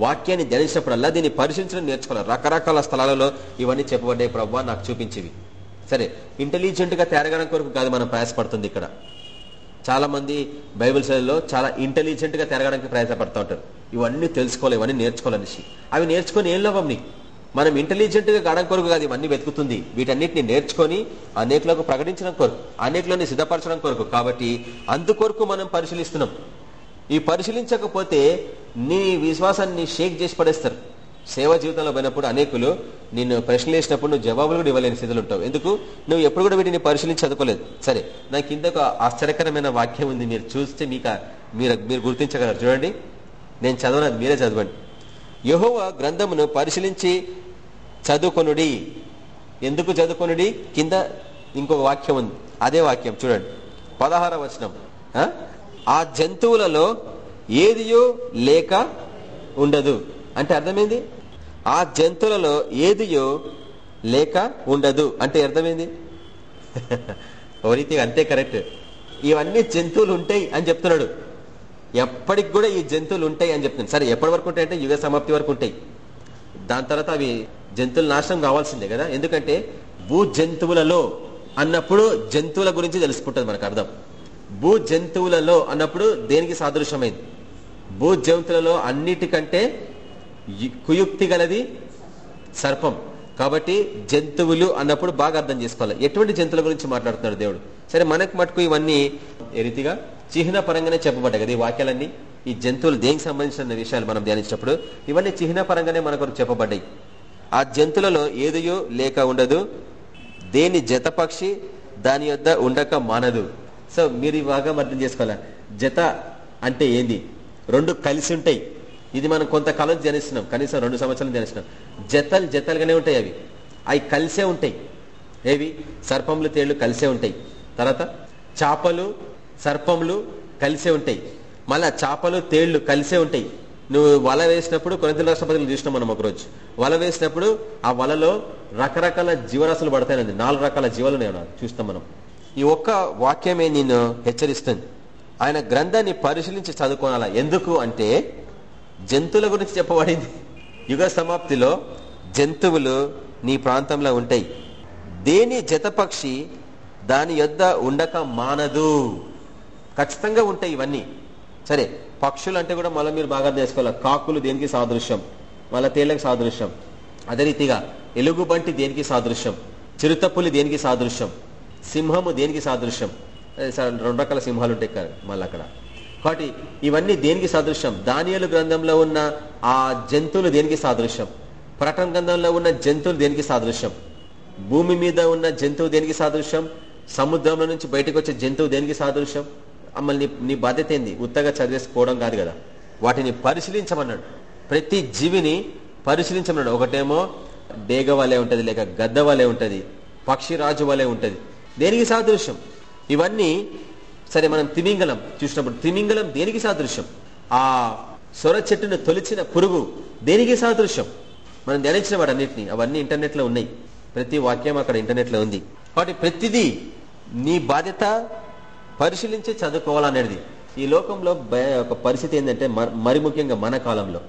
వాక్యాన్ని ధ్యానించినప్పుడల్లా దీన్ని పరిశీలించడం నేర్చుకోవాలి రకరకాల స్థలాలలో ఇవన్నీ చెప్పబడ్డాయి ప్రభావ నాకు చూపించేవి. సరే ఇంటెలిజెంట్గా తేరగడం కొరకు కాదు మనం ప్రయాసపడుతుంది ఇక్కడ. చాలా మంది బైబిల్ శైలిలో చాలా ఇంటెలిజెంట్గా తిరగడానికి ప్రయత్నపడుతూ ఉంటారు. ఇవన్నీ తెలుసుకోవాలి ఇవన్నీ నేర్చుకోవాలనేసి అవి నేర్చుకొని ఏం లోపం నీ మనం ఇంటెలిజెంట్గా గడం కొరకు కాదు ఇవన్నీ వెతుకుతుంది. వీటన్నిటిని నేర్చుకొని అనేకులకు ప్రకటించడం కొరకు అనేకులని సిద్ధపరచడం కొరకు. కాబట్టి అందుకొరకు మనం పరిశీలిస్తున్నాం. ఈ పరిశీలించకపోతే నీ విశ్వాసాన్ని షేక్ చేసి పడేస్తారు. సేవ జీవితంలో పోయినప్పుడు అనేకులు నిన్ను ప్రశ్నలు వేసినప్పుడు నువ్వు జవాబులు కూడా ఇవ్వలేని స్థితిలో ఉంటావు. ఎందుకు? నువ్వు ఎప్పుడు కూడా వీటిని పరిశీలించి చదువుకోలేదు. సరే నాకు ఇంతకు ఆశ్చర్యకరమైన వాక్యం ఉంది. మీరు చూస్తే మీకు మీరు మీరు గుర్తించగలరు. చూడండి. నేను చదవనది మీరే చదవండి. యహోవ గ్రంథమును పరిశీలించి చదువుకొనుడి. ఎందుకు చదువుకొనుడి? కింద ఇంకొక వాక్యం ఉంది. అదే వాక్యం చూడండి. పదహార వచనం. ఆ జంతువులలో ఏదియో లేక ఉండదు. అంటే అర్థమైంది? ఆ జంతువులలో ఏదియో లేక ఉండదు. అంటే అర్థమైంది? ఓ అంతే కరెక్ట్. ఇవన్నీ జంతువులు ఉంటాయి అని చెప్తున్నాడు. ఎప్పటికి కూడా ఈ జంతువులు ఉంటాయి అని చెప్తున్నాడు. సరే ఎప్పటి వరకు ఉంటాయి అంటే యుగ సమాప్తి వరకు ఉంటాయి. దాని తర్వాత అవి జంతువులు నాశనం కావాల్సిందే కదా. ఎందుకంటే భూ జంతువులలో అన్నప్పుడు జంతువుల గురించి తెలుసుకుంటుంది మనకు అర్థం. భూ జంతువులలో అన్నప్పుడు దేనికి సాదృశ్యమైంది? భూ జంతువులలో అన్నిటికంటే కుయుక్తి గలది సర్పం. కాబట్టి జంతువులు అన్నప్పుడు బాగా అర్థం చేసుకోవాలి. ఎటువంటి జంతువుల గురించి మాట్లాడుతున్నాడు దేవుడు? సరే మనకు మటుకు ఇవన్నీ ఏ రీతిగా చిహ్న పరంగానే చెప్పబడ్డాయి కదా ఈ వాక్యాలన్నీ. ఈ జంతువులు దేనికి సంబంధించిన విషయాలు మనం ధ్యానించినప్పుడు ఇవన్నీ చిహ్న పరంగానే మనకు చెప్పబడ్డాయి. ఆ జంతువులలో ఏదియో లేక ఉండదు. దేని జతపక్షి దాని యొద్ ఉండక మానదు. సో మీరు బాగా అర్థం చేసుకోవాలా? జత అంటే ఏంది? రెండు కలిసి ఉంటాయి. ఇది మనం కొంతకాలం ధ్యానిస్తున్నాం. కనీసం రెండు సంవత్సరాలు ధ్యానిస్తున్నాం. జతలు జతలుగానే ఉంటాయి అవి. అవి కలిసే ఉంటాయి. ఏవి? సర్పములు తేళ్ళు కలిసే ఉంటాయి. తర్వాత చేపలు సర్పములు కలిసే ఉంటాయి. మళ్ళా చేపలు తేళ్ళు కలిసే ఉంటాయి. నువ్వు వల వేసినప్పుడు కొనితల రాష్ట్రపతిని చూసినాం మనం ఒకరోజు. వల వేసినప్పుడు ఆ వలలో రకరకాల జీవరాశులు పడతాయండి నాలుగు రకాల జీవాలు నేను చూస్తాం మనం. ఈ ఒక్క వాక్యమే నేను హెచ్చరిస్తుంది. ఆయన గ్రంథాన్ని పరిశీలించి చదువుకోనాలా? ఎందుకు అంటే జంతువుల గురించి చెప్పబడింది. యుగ సమాప్తిలో జంతువులు నీ ప్రాంతంలో ఉంటాయి. దేని జతపక్షి దాని యొద్ద ఉండక మానదు. ఖచ్చితంగా ఉంటాయి ఇవన్నీ. సరే పక్షులు అంటే కూడా మళ్ళీ మీరు బాగా తెలుసుకోవాలి కాకులు దేనికి సాదృశ్యం? మళ్ళీ తేళ్ళకు సాదృశ్యం. అదే రీతిగా ఎలుగుబంటి దేనికి సాదృశ్యం? చిరుతపులి దేనికి సాదృశ్యం? సింహము దేనికి సాదృశ్యం? రెండు రకాల సింహాలు ఉంటాయి మళ్ళీ అక్కడ. కాబట్టి ఇవన్నీ దేనికి సాదృశ్యం? దానియలు గ్రంథంలో ఉన్న ఆ జంతువులు దేనికి సాదృశ్యం? ప్రకటన గ్రంథంలో ఉన్న జంతువులు దేనికి సాదృశ్యం? భూమి మీద ఉన్న జంతువు దేనికి సాదృశ్యం? సముద్రంలో నుంచి బయటకు వచ్చే జంతువు దేనికి సాదృశ్యం? మమ్మల్ని నీ బాధ్యత ఏంది? ఉత్తగా చదివేసుకోవడం కాదు కదా. వాటిని పరిశీలించమన్నాడు. ప్రతి జీవిని పరిశీలించమన్నాడు. ఒకటేమో డేగ వలె ఉంటుంది లేక గద్ద వలె ఉంటుంది పక్షిరాజు వలె ఉంటుంది. దేనికి సాదృశ్యం? ఇవన్నీ సరే మనం తిమింగలం చూసినప్పుడు తిమింగలం దేనికి సాదృశ్యం? ఆ సొర చెట్టును తొలిచిన పురుగు దేనికి సాదృశ్యం? మనం ధ్యానించిన వాడన్నింటినీ అవన్నీ ఇంటర్నెట్లో ఉన్నాయి. ప్రతి వాక్యం అక్కడ ఇంటర్నెట్లో ఉంది. కాబట్టి ప్రతిదీ నీ బాధ్యత పరిశీలించి చదువుకోవాలనేది ఈ లోకంలో ఒక పరిస్థితి ఏంటంటే మరి ముఖ్యంగా మన కాలంలో.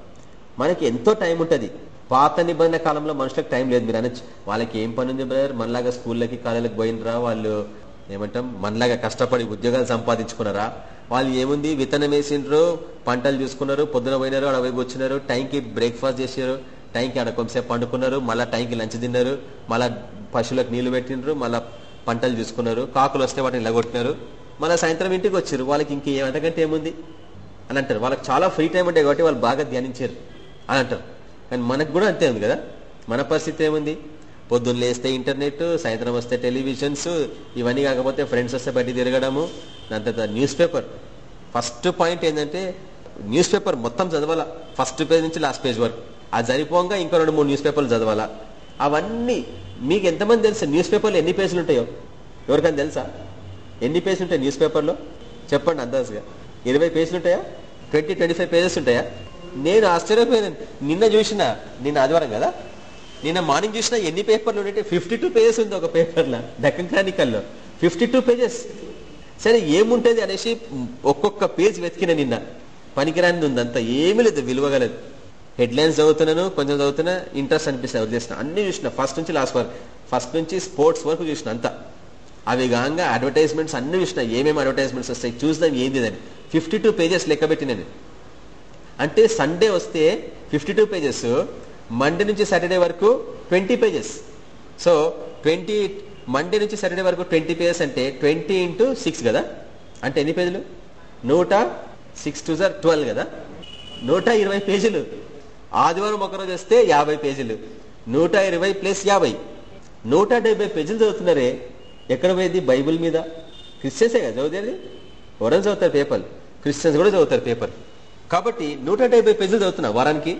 మనకి ఎంతో టైం ఉంటుంది. పాత నిబంధన కాలంలో మనుషులకు టైం లేదు. మీరు అనొచ్చు. వాళ్ళకి ఏం పని ఉంది బ్రదర్? మనలాగా స్కూళ్ళకి కాలేజీలకు పోయినరా వాళ్ళు? ఏమంటాం మనలాగా కష్టపడి ఉద్యోగాలు సంపాదించుకున్నారా? వాళ్ళు ఏముంది విత్తనం వేసిండ్రు పంటలు చూసుకున్నారు పొద్దున పోయినారు అక్కడ వచ్చినారు టైంకి బ్రేక్ఫాస్ట్ చేసారు టైంకి ఆడ కొంతసేపు పండుకున్నారు మళ్ళీ టైంకి లంచ్ తిన్నారు మళ్ళీ పశువులకు నీళ్ళు పెట్టినరు మళ్ళీ పంటలు చూసుకున్నారు కాకులు వస్తే వాటిని లగొట్టినారు మళ్ళీ సాయంత్రం ఇంటికి వచ్చారు వాళ్ళకి ఇంకేమంతకంటే ఏముంది? అని అంటారు. వాళ్ళకి చాలా ఫ్రీ టైం ఉంటాయి కాబట్టి వాళ్ళు బాగా ధ్యానించారు. అని అంటారు. కానీ మనకు కూడా అంతే ఉంది కదా? మన పరిస్థితి ఏముంది? పొద్దున్న లేస్తే ఇంటర్నెట్ సాయంత్రం వస్తే టెలివిజన్స్ ఇవన్నీ కాకపోతే ఫ్రెండ్స్ వస్తే బయట తిరగడము దాని తర్వాత న్యూస్ పేపర్ ఫస్ట్ పాయింట్ ఏంటంటే న్యూస్ పేపర్ మొత్తం చదవాలా. ఫస్ట్ పేజ్ నుంచి లాస్ట్ పేజ్ వరకు. అది సరిపోగా ఇంకో రెండు మూడు న్యూస్ పేపర్లు చదవాలా. అవన్నీ మీకు ఎంతమంది తెలుసు న్యూస్ పేపర్లు ఎన్ని పేజీలు ఉంటాయో? ఎవరికైనా తెలుసా? ఎన్ని పేజీలు ఉంటాయి న్యూస్ పేపర్లో చెప్పండి అందాజుగా. ఇరవై పేజీలు ఉంటాయా? ట్వంటీ ట్వంటీ ఫైవ్ పేజెస్ ఉంటాయా? నేను ఆశ్చర్యపోయాను. నిన్న చూసిన నిన్న ఆదివారం కదా? నిన్న మార్నింగ్ చూసిన ఎన్ని పేపర్లు ఉంటే ఫిఫ్టీ టూ పేజెస్ ఉంది ఒక పేపర్లో డక్కన్ క్రానికల్లో. ఫిఫ్టీ టూ పేజెస్ సరే ఏముంటుంది అనేసి ఒక్కొక్క పేజ్ వెతికిన నిన్న. పనికిరాని ఉంది అంత ఏమీ లేదు విలువగలదు. హెడ్లైన్స్ చదువుతున్నాను కొంచెం చదువుతున్నా ఇంట్రెస్ట్ అనిపిస్తుంది వదిలేసిన అన్ని చూసిన ఫస్ట్ నుంచి లాస్ట్ వరకు. ఫస్ట్ నుంచి స్పోర్ట్స్ వరకు చూసిన అంతా. అవి కాగా అడ్వర్టైజ్మెంట్స్ అన్ని చూసిన ఏమేమి అడ్వర్టైజ్మెంట్స్ వస్తాయి చూద్దాం ఏంది అని. ఫిఫ్టీ టూ పేజెస్ లెక్క అంటే సండే వస్తే ఫిఫ్టీ టూ పేజెస్ మండే నుంచి సాటర్డే వరకు twenty pages so twenty Monday నుంచి సాటర్డే వరకు ట్వంటీ పేజెస్ అంటే ట్వంటీ ఇంటూ సిక్స్ కదా? అంటే ఎన్ని పేజీలు? నూట సిక్స్ టూ జార్ ట్వెల్వ్ కదా? నూట ఇరవై పేజీలు. ఆదివారం ఒకరోజు వస్తే యాభై పేజీలు. నూట ఇరవై ప్లస్ యాభై. నూట డెబ్బై పేజీలు చదువుతున్నారే. ఎక్కడ పోయింది? బైబుల్ మీద. క్రిస్టియన్సే కదా చదివేది ఎవరైనా చదువుతారు పేపర్. క్రిస్టియన్స్ కూడా చదువుతారు పేపర్. కాబట్టి నూట డెబ్బై పేజీలు చదువుతున్నా వారానికి.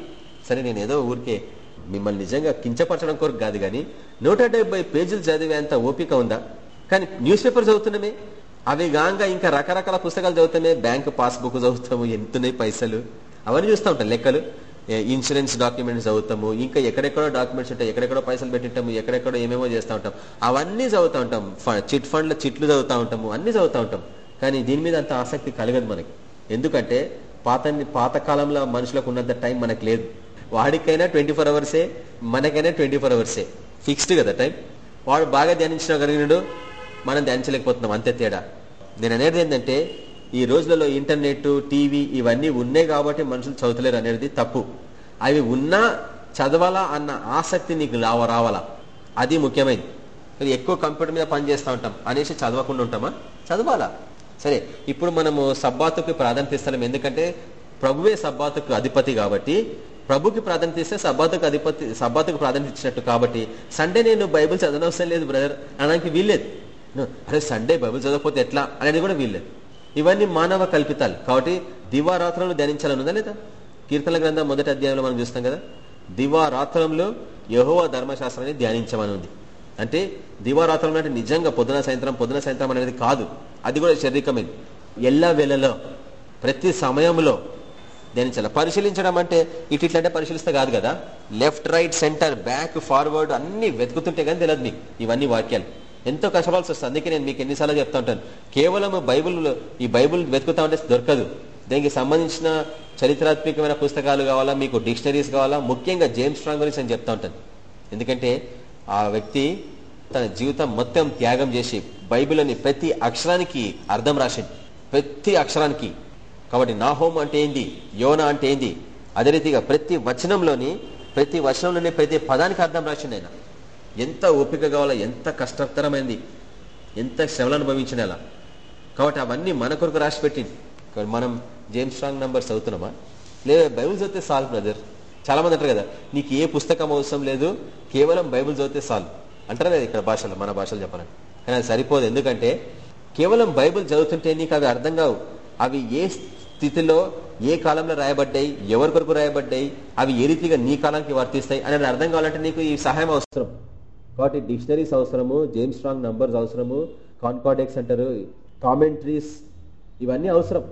సరే నేను ఏదో ఊరికే మిమ్మల్ని నిజంగా కించపరచడం కొరకు కాదు కానీ నూట పేజీలు పేజీలు చదివేంత ఓపిక ఉందా? కానీ న్యూస్ పేపర్ చదువుతున్నామే. అవి గాంగా ఇంకా రకరకాల పుస్తకాలు చదువుతామే. బ్యాంక్ పాస్బుక్ చదువుతాము. ఎంతున్నాయి పైసలు. అవన్నీ చూస్తూ ఉంటాం లెక్కలు. ఇన్సూరెన్స్ డాక్యుమెంట్స్ చదువుతాము. ఇంకా ఎక్కడెక్కడో డాక్యుమెంట్స్ ఉంటాయి. ఎక్కడెక్కడో పైసలు పెట్టింటాము. ఎక్కడెక్కడో ఏమేమో చేస్తూ ఉంటాం. అవన్నీ చదువుతూ ఉంటాం. చిట్ ఫండ్ల చిట్లు చదువుతూ ఉంటాము. అన్ని చదువుతూ ఉంటాం. కానీ దీని మీద అంత ఆసక్తి కలగదు మనకి. ఎందుకంటే పాత పాతకాలంలో మనుషులకు ఉన్నంత టైం మనకు లేదు. వాడికైనా ట్వంటీ ఫోర్ అవర్సే మనకైనా ట్వంటీ ఫోర్ అవర్సే ఫిక్స్డ్ కదా టైం? వాడు బాగా ధ్యానించగలిగినాడు మనం ధ్యానించలేకపోతున్నాం అంతే తేడా. నేను అనేది ఏంటంటే ఈ రోజులలో ఇంటర్నెట్ టీవీ ఇవన్నీ ఉన్నాయి కాబట్టి మనుషులు చదువుతలేరు అనేది తప్పు. అవి ఉన్నా చదవాలా అన్న ఆసక్తి నీకు రావ రావాలా? అది ముఖ్యమైనది ఎక్కువ కంప్యూటర్ మీద పని చేస్తూ ఉంటాం అనేసి చదవకుండా ఉంటామా? చదవాలా? సరే ఇప్పుడు మనము సబ్బాతుకి ప్రాధాన్యత ఇస్తాం ఎందుకంటే ప్రభువే సబ్బాతుకు అధిపతి కాబట్టి ప్రభుకి ప్రాధాన్యత ఇస్తే సబ్బాతకు అధిపతి సబ్బాతకు ప్రాధాన్యత ఇచ్చినట్టు. కాబట్టి సండే నేను బైబుల్ చదవనవసరం లేదు బ్రదర్. అనడానికి వీల్లేదు. అరే సండే బైబుల్ చదవకపోతే ఎట్లా అనేది కూడా వీల్లేదు. ఇవన్నీ మానవ కల్పితాలు. కాబట్టి దివారాత్రంలో ధ్యానించాలనుందా లేదా? కీర్తన గ్రంథం మొదటి అధ్యాయంలో మనం చూస్తాం కదా. దివారాత్రంలో యహోవ ధర్మశాస్త్రాన్ని ధ్యానించమని ఉంది అంటే దివారాత్రం అంటే నిజంగా పొద్దున సాయంత్రం పొద్దున సాయంత్రం అనేది కాదు. అది కూడా శారీరకమైంది ఎల్ల వేళలో ప్రతి సమయంలో ధ్యానించాలి పరిశీలించడం అంటే ఇటు ఇట్లా అంటే పరిశీలిస్తే కాదు కదా. Left right centre back forward అన్ని వెతుకుతుంటే కానీ తెలియదు మీకు ఇవన్నీ వాక్యాలు. ఎంతో కష్టపడాల్సి వస్తుంది. అందుకే నేను మీకు ఎన్నిసార్లు చెప్తా ఉంటాను. కేవలం బైబుల్ ఈ బైబుల్ వెతుకుతా ఉంటే దొరకదు. దీనికి సంబంధించిన చరిత్రాత్మకమైన పుస్తకాలు కావాలా మీకు డిక్షనరీస్ కావాలా ముఖ్యంగా జేమ్స్ స్ట్రాంగ్ గురించి నేను చెప్తా ఉంటాను. ఎందుకంటే ఆ వ్యక్తి తన జీవితం మొత్తం త్యాగం చేసి బైబిల్ని ప్రతి అక్షరానికి అర్థం రాసింది. ప్రతి అక్షరానికి కాబట్టి నా హోమ్ అంటే ఏంది? యోన అంటే ఏంది? అదే రీతిగా ప్రతి వచనంలోని ప్రతి వచనంలోని ప్రతి పదానికి అర్థం రాసింది ఆయన. ఎంత ఓపిక కావాలా? ఎంత కష్టతరమైంది? ఎంత శ్రమలు అనుభవించిన అలా? కాబట్టి అవన్నీ మన కొరకు రాసి పెట్టింది. మనం జేమ్స్ స్ట్రాంగ్ నంబర్స్ చదువుతున్నామా? లేదా బైబుల్ చదివితే సాల్వ్ బ్రదర్. చాలా మంది అంటారు కదా నీకు ఏ పుస్తకం అవసరం లేదు? కేవలం బైబుల్ చదివితే సాల్వ్ అంటారు కదా ఇక్కడ భాషలో మన భాషలో చెప్పాలని? కానీ అది సరిపోదు. ఎందుకంటే కేవలం బైబుల్ చదువుతుంటే నీకు అవి అర్థం కావు. అవి ఏ స్థితిలో ఏ కాలంలో రాయబడ్డాయి ఎవరి కొరకు రాయబడ్డాయి అవి ఏ రీతిగా నీ కాలానికి వర్తిస్తాయి అనేది అర్థం కావాలంటే నీకు ఈ సహాయం అవసరం. కాబట్టి డిక్షనరీస్ అవసరము జేమ్స్ స్ట్రాంగ్ నంబర్స్ అవసరము కాన్కాడెక్స్ అంటారు కామెంట్రీస్ ఇవన్నీ అవసరం.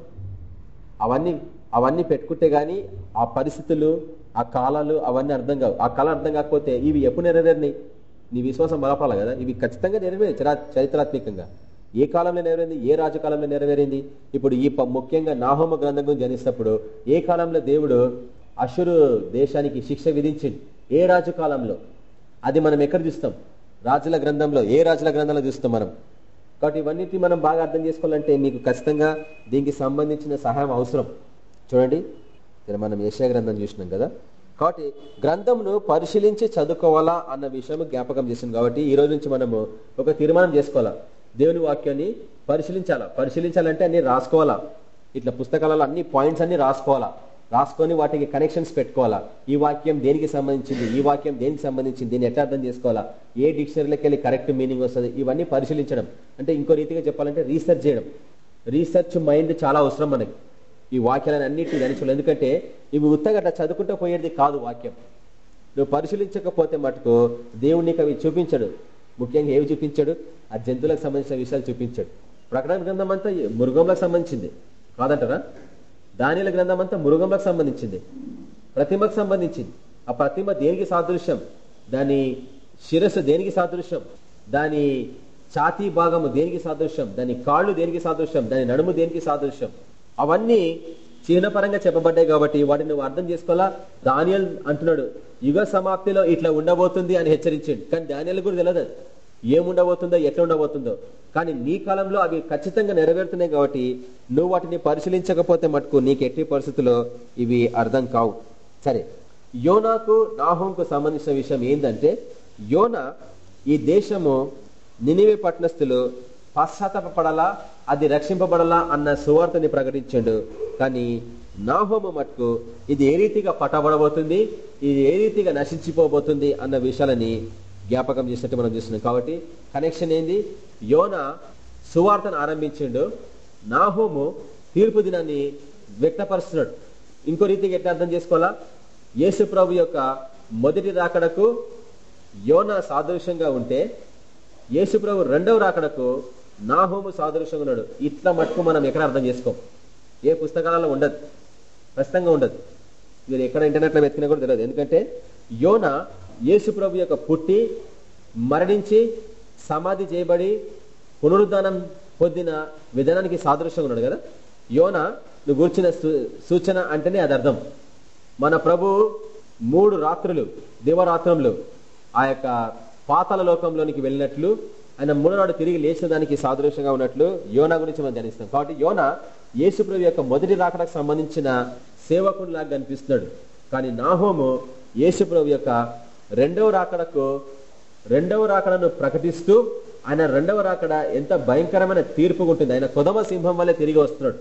అవన్నీ అవన్నీ పెట్టుకుంటే గానీ ఆ పరిస్థితులు ఆ కాలాలు అవన్నీ అర్థం కావు. ఆ కాలం అర్థం కాకపోతే ఇవి ఎప్పుడు నెరవేరినాయి? నీ విశ్వాసం బలపాలి కదా? ఇవి ఖచ్చితంగా నెరవేరు చరిత్రాత్మకంగా. ఏ కాలంలో నెరవేరింది? ఏ రాజు కాలంలో నెరవేరింది? ఇప్పుడు ఈ ముఖ్యంగా నాహోమ గ్రంథం గురించి జనిస్తప్పుడు ఏ కాలంలో దేవుడు అషురు దేశానికి శిక్ష విధించింది ఏ రాజు కాలంలో అది మనం ఎక్కడ చూస్తాం? రాజుల గ్రంథంలో ఏ రాజుల గ్రంథంలో చూస్తాం మనం? కాబట్టి ఇవన్నిటి మనం బాగా అర్థం చేసుకోవాలంటే మీకు ఖచ్చితంగా దీనికి సంబంధించిన సహాయం అవసరం. చూడండి. మనం ఏషియా గ్రంథం చూసినాం కదా. కాబట్టి గ్రంథంను పరిశీలించి చదువుకోవాలా అన్న విషయం జ్ఞాపకం చేసింది కాబట్టి ఈ రోజు నుంచి మనము ఒక తీర్మానం చేసుకోవాలా? దేవుని వాక్యాన్ని పరిశీలించాలా? పరిశీలించాలంటే అన్ని రాసుకోవాలా? ఇట్లా పుస్తకాలలో అన్ని పాయింట్స్ అన్ని రాసుకోవాలా? రాసుకొని వాటికి కనెక్షన్స్ పెట్టుకోవాలా? ఈ వాక్యం దేనికి సంబంధించింది? ఈ వాక్యం దేనికి సంబంధించింది? దీన్ని ఎట్లా అర్థం చేసుకోవాలా? ఏ డిక్షనరీలోకి వెళ్ళి కరెక్ట్ మీనింగ్ వస్తుంది? ఇవన్నీ పరిశీలించడం. అంటే ఇంకో రీతిగా చెప్పాలంటే రీసెర్చ్ చేయడం. రీసెర్చ్ మైండ్ చాలా అవసరం మనకి. ఈ వాక్యాలను అన్నింటినీ ధరించాలి ఎందుకంటే ఇవి ఉత్తగట చదువుకుంటూ పోయేది కాదు వాక్యం. నువ్వు పరిశీలించకపోతే మటుకు దేవుడికి అవి చూపించడు. ముఖ్యంగా ఏవి చూపించాడు? ఆ జంతువులకు సంబంధించిన విషయాలు చూపించాడు. ప్రకటన గ్రంథం అంతా మృగంలకు సంబంధించింది. కాదంటారా? దానిల గ్రంథం అంతా మృగంలకు సంబంధించింది. ప్రతిమకు సంబంధించింది. ఆ ప్రతిమ దేనికి సాదృశ్యం? దాని శిరస్సు దేనికి సాదృశ్యం? దాని ఛాతీ భాగము దేనికి సాదృశ్యం? దాని కాళ్ళు దేనికి సాదృశ్యం? దాని నడుము దేనికి సాదృశ్యం? అవన్నీ చిహ్నపరంగా చెప్పబడ్డాయి కాబట్టి వాటిని నువ్వు అర్థం చేసుకోవాలా? దానియల్ అంటున్నాడు యుగ సమాప్తిలో ఇట్లా ఉండబోతుంది అని హెచ్చరించాడు. కానీ దానియల్ కూడా తెలియదు ఏముండబోతుందో ఎట్లా ఉండబోతుందో. కానీ నీ కాలంలో అవి ఖచ్చితంగా నెరవేరుతున్నాయి కాబట్టి నువ్వు వాటిని పరిశీలించకపోతే మటుకు నీకు ఎట్టి పరిస్థితుల్లో ఇవి అర్థం కావు. సరే యోనాకు నాహోంకు సంబంధించిన విషయం ఏంటంటే యోనా ఈ దేశము నినివే పట్టణస్థులు పశ్చాత్తపడాలా అది రక్షింపబడలా అన్న సువార్తని ప్రకటించాడు. కానీ నాహోము మటుకు ఇది ఏ రీతిగా పట్టబడబోతుంది? ఇది ఏ రీతిగా నశించిపోబోతుంది అన్న విషయాలని జ్ఞాపకం చేసినట్టు మనం చూస్తున్నాం. కాబట్టి కనెక్షన్ ఏంది? యోన సువార్తను ఆరంభించిండు. నాహోము తీర్పు దినాన్ని వ్యక్తపరుస్తున్నాడు. ఇంకో రీతిగా ఎట్లా అర్థం చేసుకోవాలా? యేసు ప్రభు యొక్క మొదటి రాకడకు యోన సాదృశ్యంగా ఉంటే యేసు ప్రభు రెండవ రాకడకు నాహోము సాదృశ్యంగా ఉన్నాడు ఇట్లా మటుకు మనం ఎక్కడ అర్థం చేసుకోం? ఏ పుస్తకాలలో ఉండదు. ప్రస్తుతంగా ఉండదు. మీరు ఎక్కడ ఇంటర్నెట్లో వెతికినా కూడా తెలియదు. ఎందుకంటే యోన యేసు ప్రభు యొక్క పుట్టి మరణించి సమాధి చేయబడి పునరుద్ధానం పొందిన విధానానికి సాదృశ్యంగా ఉన్నాడు కదా? యోన నువ్వు కూర్చిన సూచన అంటేనే అది అర్థం. మన ప్రభు మూడు రాత్రులు దివరాత్రములు ఆ యొక్క పాతల లోకంలోనికి వెళ్ళినట్లు ఆయన మూడనాడు తిరిగి లేచిన దానికి సాదృశ్యంగా ఉన్నట్లు యోనా గురించి మనం ధ్యానిస్తాం కాబట్టి యోన యేసుప్రభు యొక్క మొదటి రాకడకు సంబంధించిన సేవకుడిలాగా కనిపిస్తున్నాడు. కానీ నాహోము యేసుప్రభు యొక్క రెండవ రాకడకు రెండవ రాకడను ప్రకటిస్తూ ఆయన రెండవ రాకడ ఎంత భయంకరమైన తీర్పు ఉంటుంది. ఆయన కొదమ సింహం వల్లే తిరిగి వస్తున్నాడు.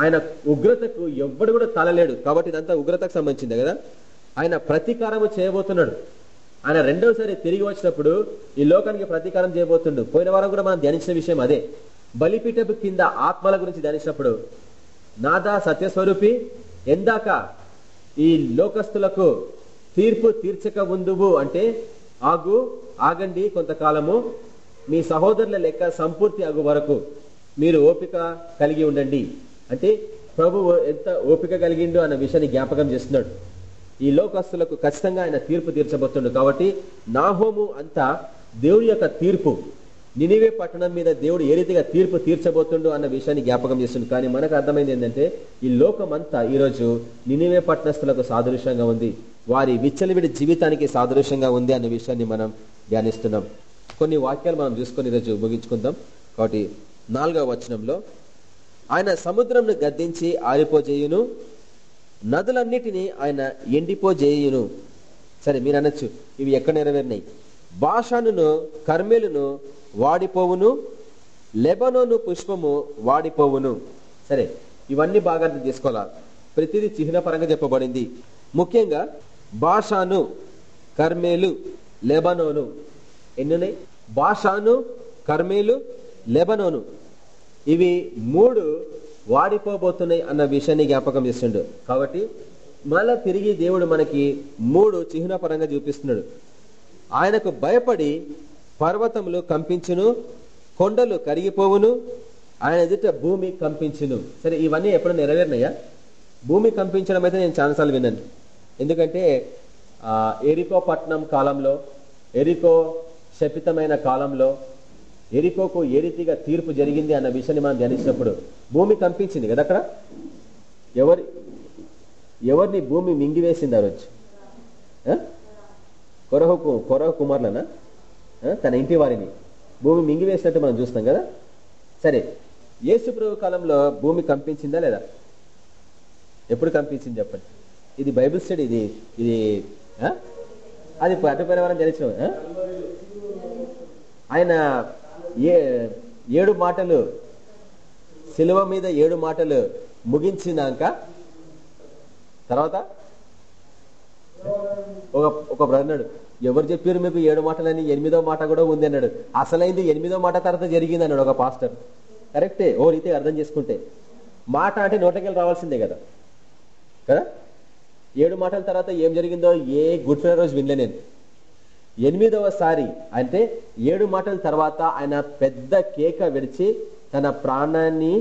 ఆయన ఉగ్రతకు ఎవ్వడు కూడా తలలేడు. కాబట్టి ఇదంతా ఉగ్రతకు సంబంధించింది కదా. ఆయన ప్రతీకారము చేయబోతున్నాడు. ఆయన రెండవసారి తిరిగి వచ్చినప్పుడు ఈ లోకానికి ప్రతీకారం చేయబోతుండు. పోయిన వారం కూడా మనం ధ్యానించిన విషయం అదే. బలిపీఠపు కింద ఆత్మల గురించి ధ్యానించినప్పుడు నాదా సత్యస్వరూపి ఎందాక ఈ లోకస్తులకు తీర్పు తీర్చక ఉందువు అంటే ఆగు ఆగండి కొంతకాలము మీ సహోదరుల లెక్క సంపూర్తి అగు వరకు మీరు ఓపిక కలిగి ఉండండి. అంటే ప్రభువు ఎంత ఓపిక కలిగిండు అన్న విషయాన్ని జ్ఞాపకం చేస్తున్నాడు. ఈ లోకస్తులకు ఖచ్చితంగా ఆయన తీర్పు తీర్చబోతుండు కాబట్టి నాహోము అంతా దేవుడి యొక్క తీర్పు నినివే పట్టణం మీద దేవుడు ఏ రీతిగా తీర్పు తీర్చబోతుండు అన్న విషయాన్ని జ్ఞాపకం చేస్తుంది కానీ మనకు అర్థమైంది ఏంటంటే ఈ లోకం అంతా ఈరోజు నినివే పట్టణస్థులకు సాదృశ్యంగా ఉంది. వారి విచ్చలవిడి జీవితానికి సాదృశ్యంగా ఉంది అన్న విషయాన్ని మనం ధ్యానిస్తున్నాం. కొన్ని వాక్యాలు మనం చూసుకొని ఈరోజు ముగించుకుందాం. కాబట్టి నాలుగవ వచనంలో ఆయన సముద్రంను గద్దించి ఆరిపోజేయును. నదులన్నిటినీ ఆయన ఎండిపోజేయును. సరే మీరు అనొచ్చు ఇవి ఎక్కడ నెరవేరినాయి భాషానును కర్మేలును వాడిపోవును లెబనోను పుష్పము వాడిపోవును. సరే ఇవన్నీ బాగా అర్థం చేసుకోవాలా? ప్రతిదీ చిహ్నపరంగా చెప్పబడింది. ముఖ్యంగా భాషాను కర్మేలు లెబనోను. ఎన్నున్నాయి? భాషాను కర్మేలు లెబనోను. ఇవి మూడు వాడిపోబోతున్నాయి అన్న విషయాన్ని జ్ఞాపకం చేస్తుండు. కాబట్టి మళ్ళా తిరిగి దేవుడు మనకి మూడు చిహ్నపరంగా చూపిస్తున్నాడు. ఆయనకు భయపడి పర్వతములు కంపించును కొండలు కరిగిపోవును ఆయన ఎదుట భూమి కంపించును. సరే ఇవన్నీ ఎప్పుడు నెరవేరినాయా? భూమి కంపించడం అయితే నేను చాలాసార్లు విన్నాను. ఎందుకంటే ఎరికో పట్నం కాలంలో ఎరికో శపితమైన కాలంలో ఎరికోకు ఏ రీతిగా తీర్పు జరిగింది అన్న విషయాన్ని మనం ధ్యానించినప్పుడు భూమి కంపించింది కదా అక్కడ? ఎవరి ఎవరిని భూమి మింగివేసింది ఆ రోజు? కొరహకు కొరహ కుమార్లనా? తన ఇంటి వారిని. భూమి మింగివేసినట్టు మనం చూస్తాం కదా? సరే ఏసుప్రభు కాలంలో భూమి కంపించిందా లేదా? ఎప్పుడు కంపించింది చెప్పండి? ఇది బైబిల్ స్టడీ ఇది ఇది అది అటుపైన వారం తెలిసిన ఆయన ఏడు మాటలు. శిలువ మీద ఏడు మాటలు ముగించినాక తర్వాత? ఒక ఒక బ్రదన్నాడు ఎవరు చెప్పారు మీకు ఏడు మాటలని? ఎనిమిదో మాట కూడా ఉంది అన్నాడు. అసలైంది ఎనిమిదో మాట తర్వాత జరిగింది అన్నాడు ఒక పాస్టర్ కరెక్టే ఓ రీతి అర్థం చేసుకుంటే. మాట అంటే నోటకెళ్ళి రావాల్సిందే కదా. కదా? ఏడు మాటల తర్వాత ఏం జరిగిందో ఏ గుడ్ ఫ్రైడే రోజు వినలే నేను. ఎనిమిదవసారి అంటే ఏడు మాటల తర్వాత ఆయన పెద్ద కేక విడిచి తన ప్రాణాన్ని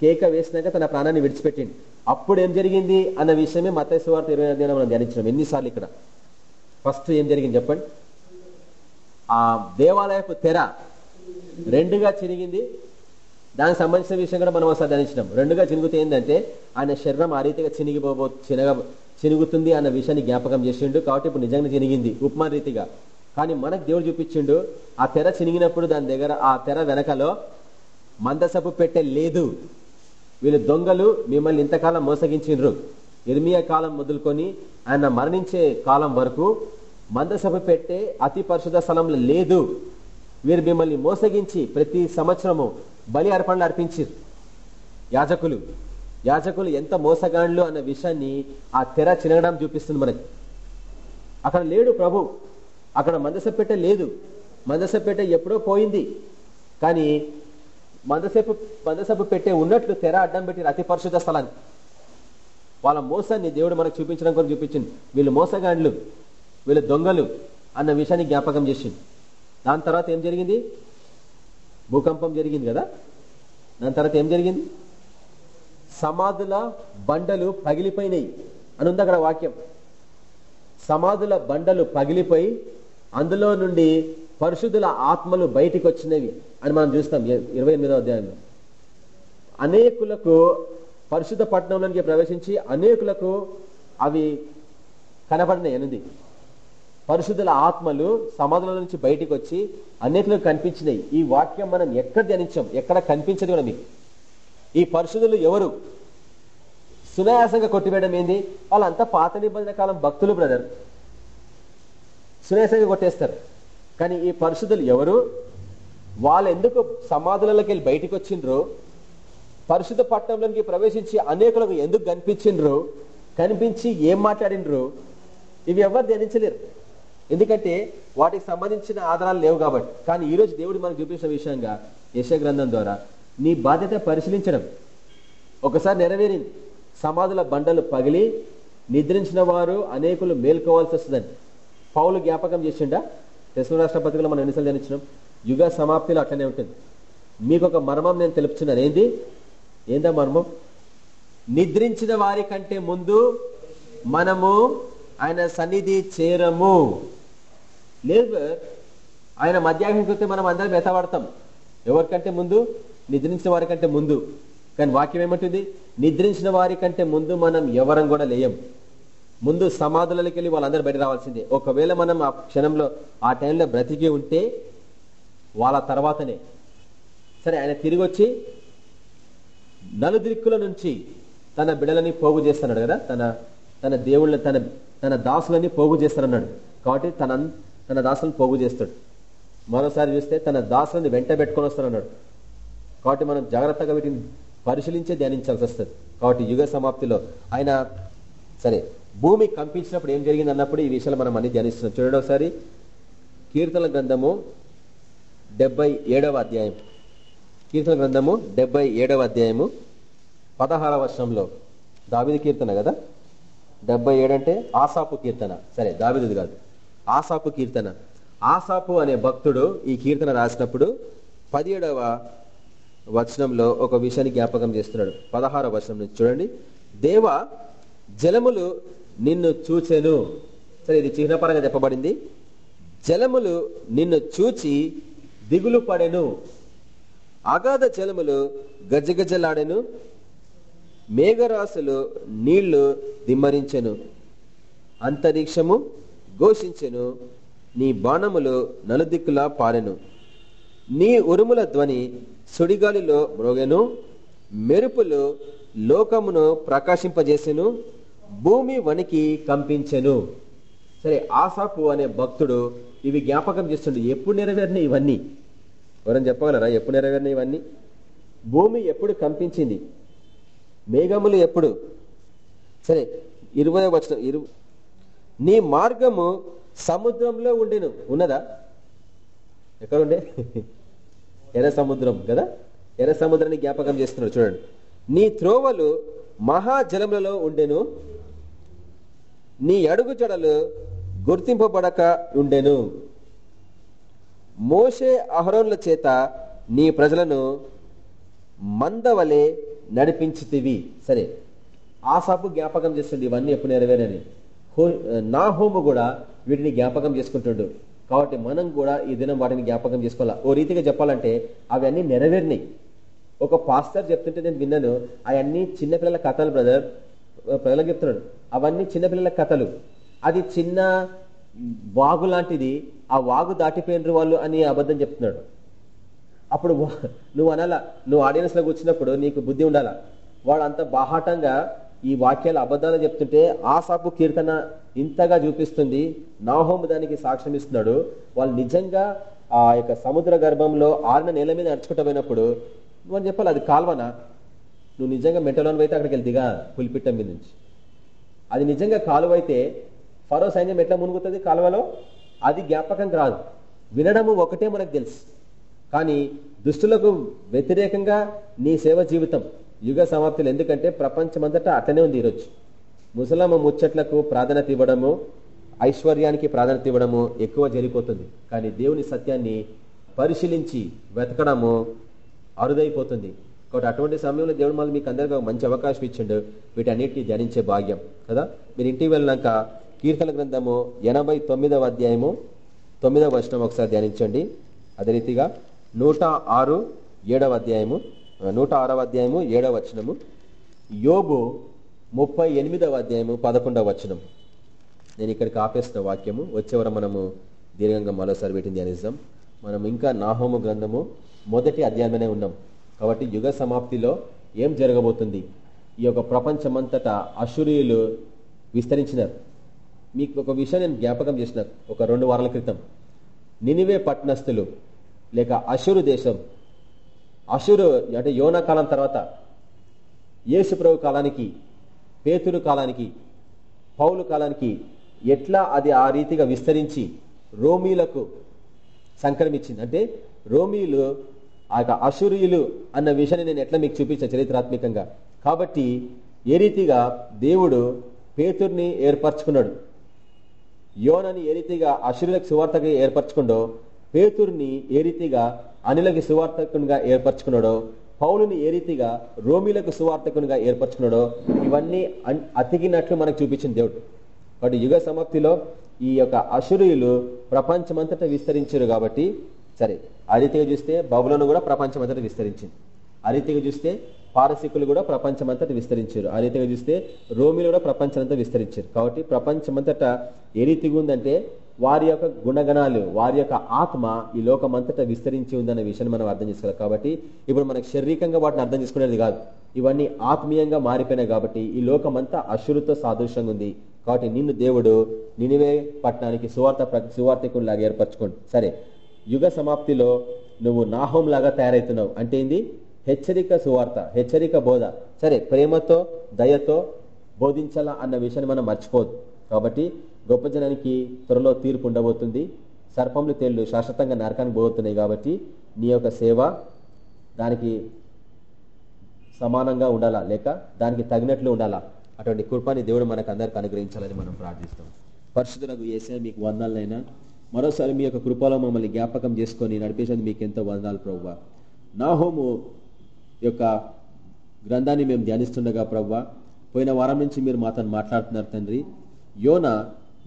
కేక వేసినాక తన ప్రాణాన్ని విడిచిపెట్టింది అప్పుడు ఏం జరిగింది అన్న విషయమే మత సువార్త ఇరవై ఐదు మనం ధ్యానించినాం. ఎన్నిసార్లు ఇక్కడ? ఫస్ట్ ఏం జరిగింది చెప్పండి. ఆ దేవాలయపు తెర రెండుగా చిరిగింది దానికి సంబంధించిన విషయం కూడా మనం ఒకసారి ధ్యానించినాం. రెండుగా చినుగుతే ఏంటంటే ఆయన శరీరం ఆ రీతిగా చినిగిపోబో చినగ చినుగుతుంది అన్న విషయాన్ని జ్ఞాపకం చేసిండు. కాబట్టి ఇప్పుడు నిజంగా చినిగింది ఉప్మా రీతిగా. కానీ మనకు దేవుడు చూపించిండు ఆ తెర చినిగినప్పుడు దాని దగ్గర ఆ తెర వెనకలో మందసపు పెట్టే లేదు. వీళ్ళు దొంగలు మిమ్మల్ని ఇంతకాలం మోసగించిండ్రు. ఇర్మియా కాలం మొదలుకొని ఆయన మరణించే కాలం వరకు మందసపు పెట్టే అతి పరిశుధ స్థలంలో లేదు. వీరు మిమ్మల్ని మోసగించి ప్రతి సంవత్సరము బలి అర్పణలు అర్పించారు యాజకులు. యాజకులు ఎంత మోసగాండ్లు అన్న విషయాన్ని ఆ తెర చినగడం చూపిస్తుంది మనకి. అక్కడ లేడు ప్రభు. అక్కడ మందసపేట లేదు. మందసపేట ఎప్పుడో పోయింది. కానీ మందసేపు మందసపు పెట్టే ఉన్నట్లు తెర అడ్డం పెట్టి అతి పరిశుద్ధ స్థలాన్ని వాళ్ళ మోసాన్ని దేవుడు మనకు చూపించడం కొరకు చూపించింది. వీళ్ళు మోసగాండ్లు వీళ్ళు దొంగలు అన్న విషయాన్ని జ్ఞాపకం చేసింది. దాని తర్వాత ఏం జరిగింది? భూకంపం జరిగింది కదా? దాని తర్వాత ఏం జరిగింది? సమాధుల బండలు పగిలిపోయినాయి అని ఉంది అక్కడ వాక్యం. సమాధుల బండలు పగిలిపోయి అందులో నుండి పరిశుద్ధుల ఆత్మలు బయటికి వచ్చినవి అని మనం చూస్తాం ఇరవై ఎనిమిదో అధ్యాయంలో. అనేకులకు పరిశుద్ధ పట్టణంలోనికి ప్రవేశించి అనేకులకు అవి కనబడినాయి అనేది. పరిశుద్ధుల ఆత్మలు సమాధుల నుంచి బయటికి వచ్చి అనేకులకు కనిపించినాయి ఈ వాక్యం మనం ఎక్కడ ధ్యానించాం? ఎక్కడ కనిపించదు కూడా మీకు. ఈ పరిశుద్ధులు ఎవరు? సునాయాసంగా కొట్టివేయడం ఏంది? వాళ్ళంతా పాత నిబంధన కాలం భక్తులు బ్రదర్. సునాయాసంగా కొట్టేస్తారు. కానీ ఈ పరిశుద్ధులు ఎవరు? వాళ్ళు ఎందుకు సమాధులలోకి వెళ్ళి బయటికి వచ్చిండ్రు? పరిశుద్ధ పట్టణంలోకి ప్రవేశించి అనేకులకు ఎందుకు కనిపించిండ్రు? కనిపించి ఏం మాట్లాడిండ్రు? ఇవి ఎవరు ధ్యానించలేరు. ఎందుకంటే వాటికి సంబంధించిన ఆధారాలు లేవు కాబట్టి. కానీ ఈ రోజు దేవుడు మనకు చూపించిన విషయంగా యశ గ్రంథం ద్వారా నీ బాధ్యత పరిశీలించడం. ఒకసారి నెరవేరింది సమాధుల బండలు పగిలి నిద్రించిన వారు అనేకులు మేల్కోవాల్సి వస్తుందని పౌలు జ్ఞాపకం చేసిండా? తెలుగు రాష్ట్ర పత్రికలో మనం ఎన్నిసార్లు ధ్యానించినాం. యుగ సమాప్తిలో అట్లనే ఉంటుంది. మీకు ఒక మర్మం నేను తెలుపుతున్నాను ఏంది? ఏందా మర్మం? నిద్రించిన వారి కంటే ముందు మనము ఆయన సన్నిధి చేరము. లేదు ఆయన మధ్యాహ్నం వస్తే మనం అందరం మెతపడతాం ఎవరికంటే ముందు? నిద్రించిన వారి కంటే ముందు. కానీ వాక్యం ఏమంటుంది? నిద్రించిన వారి కంటే ముందు మనం ఎవరం కూడా లేయం. ముందు సమాధులకి వెళ్ళి వాళ్ళందరూ బయట రావాల్సిందే. ఒకవేళ మనం ఆ క్షణంలో ఆ టైంలో బ్రతికి ఉంటే వాళ్ళ తర్వాతనే. సరే ఆయన తిరిగి వచ్చి నలుదిక్కుల నుంచి తన బిడలని పోగు చేస్తున్నాడు కదా? తన తన దేవుళ్ళ తన తన దాసులని పోగు చేస్తానన్నాడు. కాబట్టి తన తన దాసులను పోగు చేస్తాడు. మరోసారి చూస్తే తన దాసులని వెంట పెట్టుకొని వస్తానన్నాడు. కాబట్టి మనం జాగ్రత్తగా వీటిని పరిశీలించే ధ్యానించాల్సి వస్తుంది. కాబట్టి యుగ సమాప్తిలో ఆయన సరే భూమి కంపించినప్పుడు ఏం జరిగింది అన్నప్పుడు ఈ విషయాలు మనం అన్ని ధ్యానిస్తున్నాం. చూడండి ఒకసారి. కీర్తన గ్రంథము డెబ్బై ఏడవ అధ్యాయం. కీర్తన గ్రంథము డెబ్బై ఏడవ అధ్యాయము పదహార వర్షంలో. దావిది కీర్తన కదా? డెబ్బై ఏడంటే ఆసాపు కీర్తన. సరే దావిది కాదు. ఆసాపు కీర్తన. ఆసాపు అనే భక్తుడు ఈ కీర్తన రాసినప్పుడు పదిహేడవ వచనంలో ఒక విషయాన్ని జ్ఞాపకం చేస్తున్నాడు. పదహార వచనం నుంచి చూడండి. దేవ జలములు నిన్ను చూచెను. సరే ఇది చిహ్నపరంగా చెప్పబడింది. జలములు నిన్ను చూచి దిగులు పడెను. అగాధ జలములు గజగజలాడెను. మేఘరాశులు నీళ్ళు దిమ్మరించెను. అంతరిక్షము ఘోషించెను. నీ బాణములు నలుదిక్కులా పారెను నీ ఉరుముల ధ్వని సుడిగాలిలో మ్రోగెను మెరుపులు లోకమును ప్రకాశింపజేసెను భూమి వణికి కంపించెను. సరే ఆసాపు అనే భక్తుడు ఇవి జ్ఞాపకం చేస్తుండే. ఎప్పుడు నెరవేరినాయి ఇవన్నీ? ఎవరైనా చెప్పగలరా? ఎప్పుడు నెరవేరినాయి ఇవన్నీ? భూమి ఎప్పుడు కంపించింది? మేఘములు ఎప్పుడు? సరే ఇరవై వచ్చిన ఇరు నీ మార్గము సముద్రంలో ఉండెను. ఉన్నదా? ఎక్కడుండే? ఎర్ర సముద్రం కదా? ఎర్ర సముద్రాన్ని జ్ఞాపకం చేస్తున్నాడు చూడండి. నీ త్రోవలు మహాజలములలో ఉండెను. నీ అడుగు జడలు గుర్తింపబడక ఉండెను. మోషే అహరోన్ల చేత నీ ప్రజలను మందవలే నడిపించితివి. సరే ఆసాపు జ్ఞాపకం చేస్తుంది ఇవన్నీ ఎప్పుడు నెరవేరని. నా హోము కూడా వీటిని జ్ఞాపకం చేసుకుంటుండు. కాబట్టి మనం కూడా ఈ దినం వాటిని జ్ఞాపకం చేసుకోవాలా? ఓ రీతిగా చెప్పాలంటే అవన్నీ నెరవేరినాయి. ఒక పాస్టర్ చెప్తుంటే నేను విన్నాను అవన్నీ చిన్నపిల్లల కథలు బ్రదర్. ప్రజలకు చెప్తున్నాడు అవన్నీ చిన్నపిల్లల కథలు. అది చిన్న వాగు లాంటిది ఆ వాగు దాటిపోయినరు వాళ్ళు అని అబద్ధం చెప్తున్నాడు. అప్పుడు నువ్వు అనాలా? నువ్వు ఆడియన్స్లో కూర్చున్నప్పుడు నీకు బుద్ధి ఉండాలా? వాడు అంత బాహాటంగా ఈ వాక్యాలు అబద్ధాలు చెప్తుంటే ఆసాపు కీర్తన ఇంతగా చూపిస్తుంది. నాహోము దానికి సాక్ష్యం ఇస్తున్నాడు. వాళ్ళు నిజంగా ఆ యొక్క సముద్ర గర్భంలో ఆరిన నేల మీద నడుచుకుంటూ నువ్వు చెప్పాలి అది కాల్వనా? నువ్వు నిజంగా మెంటలోని అయితే అక్కడికి వెళ్తిగా పులిపిట్టం మీద నుంచి. అది నిజంగా కాలువ అయితే ఫరో సైన్యం ఎట్లా మునుగుతుంది కాలువలో? అది జ్ఞాపకం రాదు వినడము ఒకటే మనకు తెలుసు. కానీ దుష్టులకు వ్యతిరేకంగా నీ సేవ జీవితం యుగ సమాప్తులు. ఎందుకంటే ప్రపంచమంతటా అట్లనే ఉంది ఈరోజు. ముసలమ్మ ముచ్చట్లకు ప్రాధాన్యత ఇవ్వడము ఐశ్వర్యానికి ప్రాధాన్యత ఇవ్వడము ఎక్కువ జరిగిపోతుంది. కానీ దేవుని సత్యాన్ని పరిశీలించి వెతకడము అరుదైపోతుంది. కాబట్టి అటువంటి సమయంలో దేవుడు మళ్ళీ మీకు అందరికీ మంచి అవకాశం ఇచ్చిండు. వీటన్నిటిని ధ్యానించే భాగ్యం. కదా? మీరు ఇంటికి వెళ్ళినాక కీర్తన గ్రంథము ఎనభై తొమ్మిదవ అధ్యాయము తొమ్మిదవ వచనం ఒకసారి ధ్యానించండి. అదే రీతిగా నూట ఆరు ఏడవ అధ్యాయము నూట ఆరవ అధ్యాయము ఏడవ వచనము. యోబు ముప్పై ఎనిమిదవ అధ్యాయము పదకొండవ వచనం నేను ఇక్కడికి ఆపేస్తున్న వాక్యము. వచ్చేవర మనము దీర్ఘంగా మరోసారి వీటిని ధ్యానిస్తాం మనం ఇంకా నాహోము గ్రంథము మొదటి అధ్యాయమనే ఉన్నాం. కాబట్టి యుగ సమాప్తిలో ఏం జరగబోతుంది? ఈ యొక్క ప్రపంచమంతటా అశురీయులు విస్తరించినారు. మీకు ఒక విషయం నేను జ్ఞాపకం చేసిన ఒక రెండు వారాల క్రితం. నినివే పట్నస్థులు లేక అశురు దేశం. అశురు అంటే యోనా కాలం తర్వాత యేసుప్రభు కాలానికి పేతురు కాలానికి పౌలు కాలానికి ఎట్లా అది ఆ రీతిగా విస్తరించి రోమీలకు సంక్రమించింది? అంటే రోమీలు ఆ యొక్క అశురియులు అన్న విషయాన్ని నేను ఎట్లా మీకు చూపించాను చరిత్రాత్మకంగా? కాబట్టి ఏ రీతిగా దేవుడు పేతుర్ని ఏర్పరచుకున్నాడు? యోనని ఏ రీతిగా అశురులకు సువార్తగా ఏర్పరచుకుండో పేతుర్ని ఏ రీతిగా అనిలకి సువార్తకునిగా ఏర్పరచుకున్నాడో పౌలుని ఏ రీతిగా రోమిలకు సువార్తకునిగా ఏర్పరచుకున్నాడో ఇవన్నీ అతికినట్లు మనకు చూపించింది దేవుడు. వాటి యుగ సమాప్తిలో ఈ యొక్క అశురుయులు ప్రపంచమంతటా విస్తరించారు కాబట్టి సరే ఆ రీతిగా చూస్తే బబులను కూడా ప్రపంచమంతటా విస్తరించింది. ఆ రీతిగా చూస్తే పారసికులు కూడా ప్రపంచమంతటా విస్తరించారు. ఆ రీతిగా చూస్తే రోమిలు కూడా ప్రపంచమంతా విస్తరించారు. కాబట్టి ప్రపంచమంతటా ఏ రీతిగా ఉందంటే వారి యొక్క గుణగణాలు వారి యొక్క ఆత్మ ఈ లోకమంతటా విస్తరించి ఉందన్న విషయాన్ని మనం అర్థం చేసుకోవాలి. కాబట్టి ఇప్పుడు మనకు శారీరకంగా వాటిని అర్థం చేసుకునేది కాదు. ఇవన్నీ ఆత్మీయంగా మారిపోయినాయి కాబట్టి ఈ లోకమంతా అశురుతో సాదృశ్యంగా ఉంది. కాబట్టి నిన్ను దేవుడు నినివే పట్టణానికి సువార్త సువార్థకునిలాగా ఏర్పరచుకోండి. సరే యుగ సమాప్తిలో నువ్వు నాహోం లాగా తయారవుతున్నావు అంటే ఏంది? హెచ్చరిక సువార్త హెచ్చరిక బోధ. సరే ప్రేమతో దయతో బోధించాలా అన్న విషయాన్ని మనం మర్చిపోదు కాబట్టి గొప్ప జనానికి త్వరలో తీర్పు ఉండబోతుంది. సర్పములు తేళ్ళు శాశ్వతంగా నరకానికి పోతున్నాయి కాబట్టి నీ యొక్క సేవ దానికి సమానంగా ఉండాలా? లేక దానికి తగినట్లు ఉండాలా? అటువంటి కృపాన్ని దేవుడు మనకు అందరికి అనుగ్రహించాలని మనం ప్రార్థిస్తాం. పరిశుద్ధులకు ఏసే మీకు వందాలైనా మరోసారి మీ యొక్క కృపలో మమ్మల్ని జ్ఞాపకం చేసుకొని నడిపేసేది మీకు ఎంతో వందాలు ప్రవ్వ. నా హోము యొక్క గ్రంథాన్ని మేము ధ్యానిస్తుండగా ప్రవ్వ పోయిన వారం నుంచి మీరు మాతో మాట్లాడుతున్నారు తండ్రి. యోన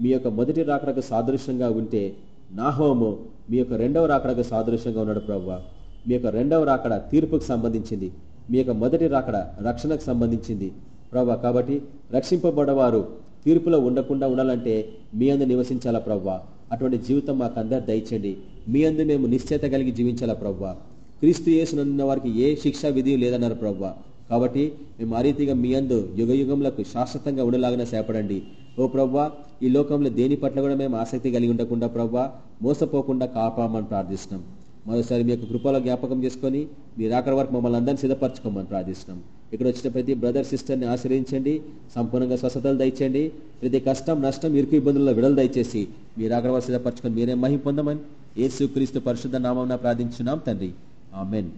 మీ యొక్క మొదటి రాకడకు సాదృశ్యంగా ఉంటే నాహోము మీ యొక్క రెండవ రాకడకు సాదృశ్యంగా ఉన్నాడు ప్రవ్వా. మీ యొక్క రెండవ రాకడ తీర్పుకు సంబంధించింది. మీ యొక్క మొదటి రాకడ రక్షణకు సంబంధించింది. ప్రవ్వా కాబట్టి రక్షింపబడవారు తీర్పులో ఉండకుండా ఉండాలంటే మీ అందు నివసించాలా ప్రవ్వా? అటువంటి జీవితం మాకు అందరు దయచండి మీ అందు మేము నిశ్చయత కలిగి జీవించాలా ప్రవ్వా? క్రీస్తు యేసునన్న వారికి ఏ శిక్షా విధి లేదన్నారు ప్రవ్వా. కాబట్టి మేము ఆ రీతిగా మీ అందు యుగ యుగములకు శాశ్వతంగా ఉండలాగానే సేపడండి. ఓ ప్రవ్వా ఈ లోకంలో దేని పట్ల కూడా మేము ఆసక్తి కలిగి ఉండకుండా ప్రవ్వా మోసపోకుండా కాపామని ప్రార్థిస్తున్నాం. మరోసారి మీ యొక్క కృపలో జ్ఞాపకం చేసుకొని మీరు అక్కడ వరకు మమ్మల్ని అందరినీ సిద్ధపరచుకోమని ప్రార్థిస్తున్నాం. ఇక్కడ వచ్చిన ప్రతి బ్రదర్ సిస్టర్ని ఆశ్రయించండి సంపూర్ణంగా స్వస్థతలు దయచేయండి ప్రతి కష్టం నష్టం ఇరుకు ఇబ్బందుల్లో విడుదల దయచేసి మీరు అక్కడ వరకు సిద్ధపరచుకొని మీరే మహిం పొందమని ఏసు క్రీస్తు పరిశుద్ధ నామం ప్రార్థించున్నాం తండ్రి. ఆమెన్.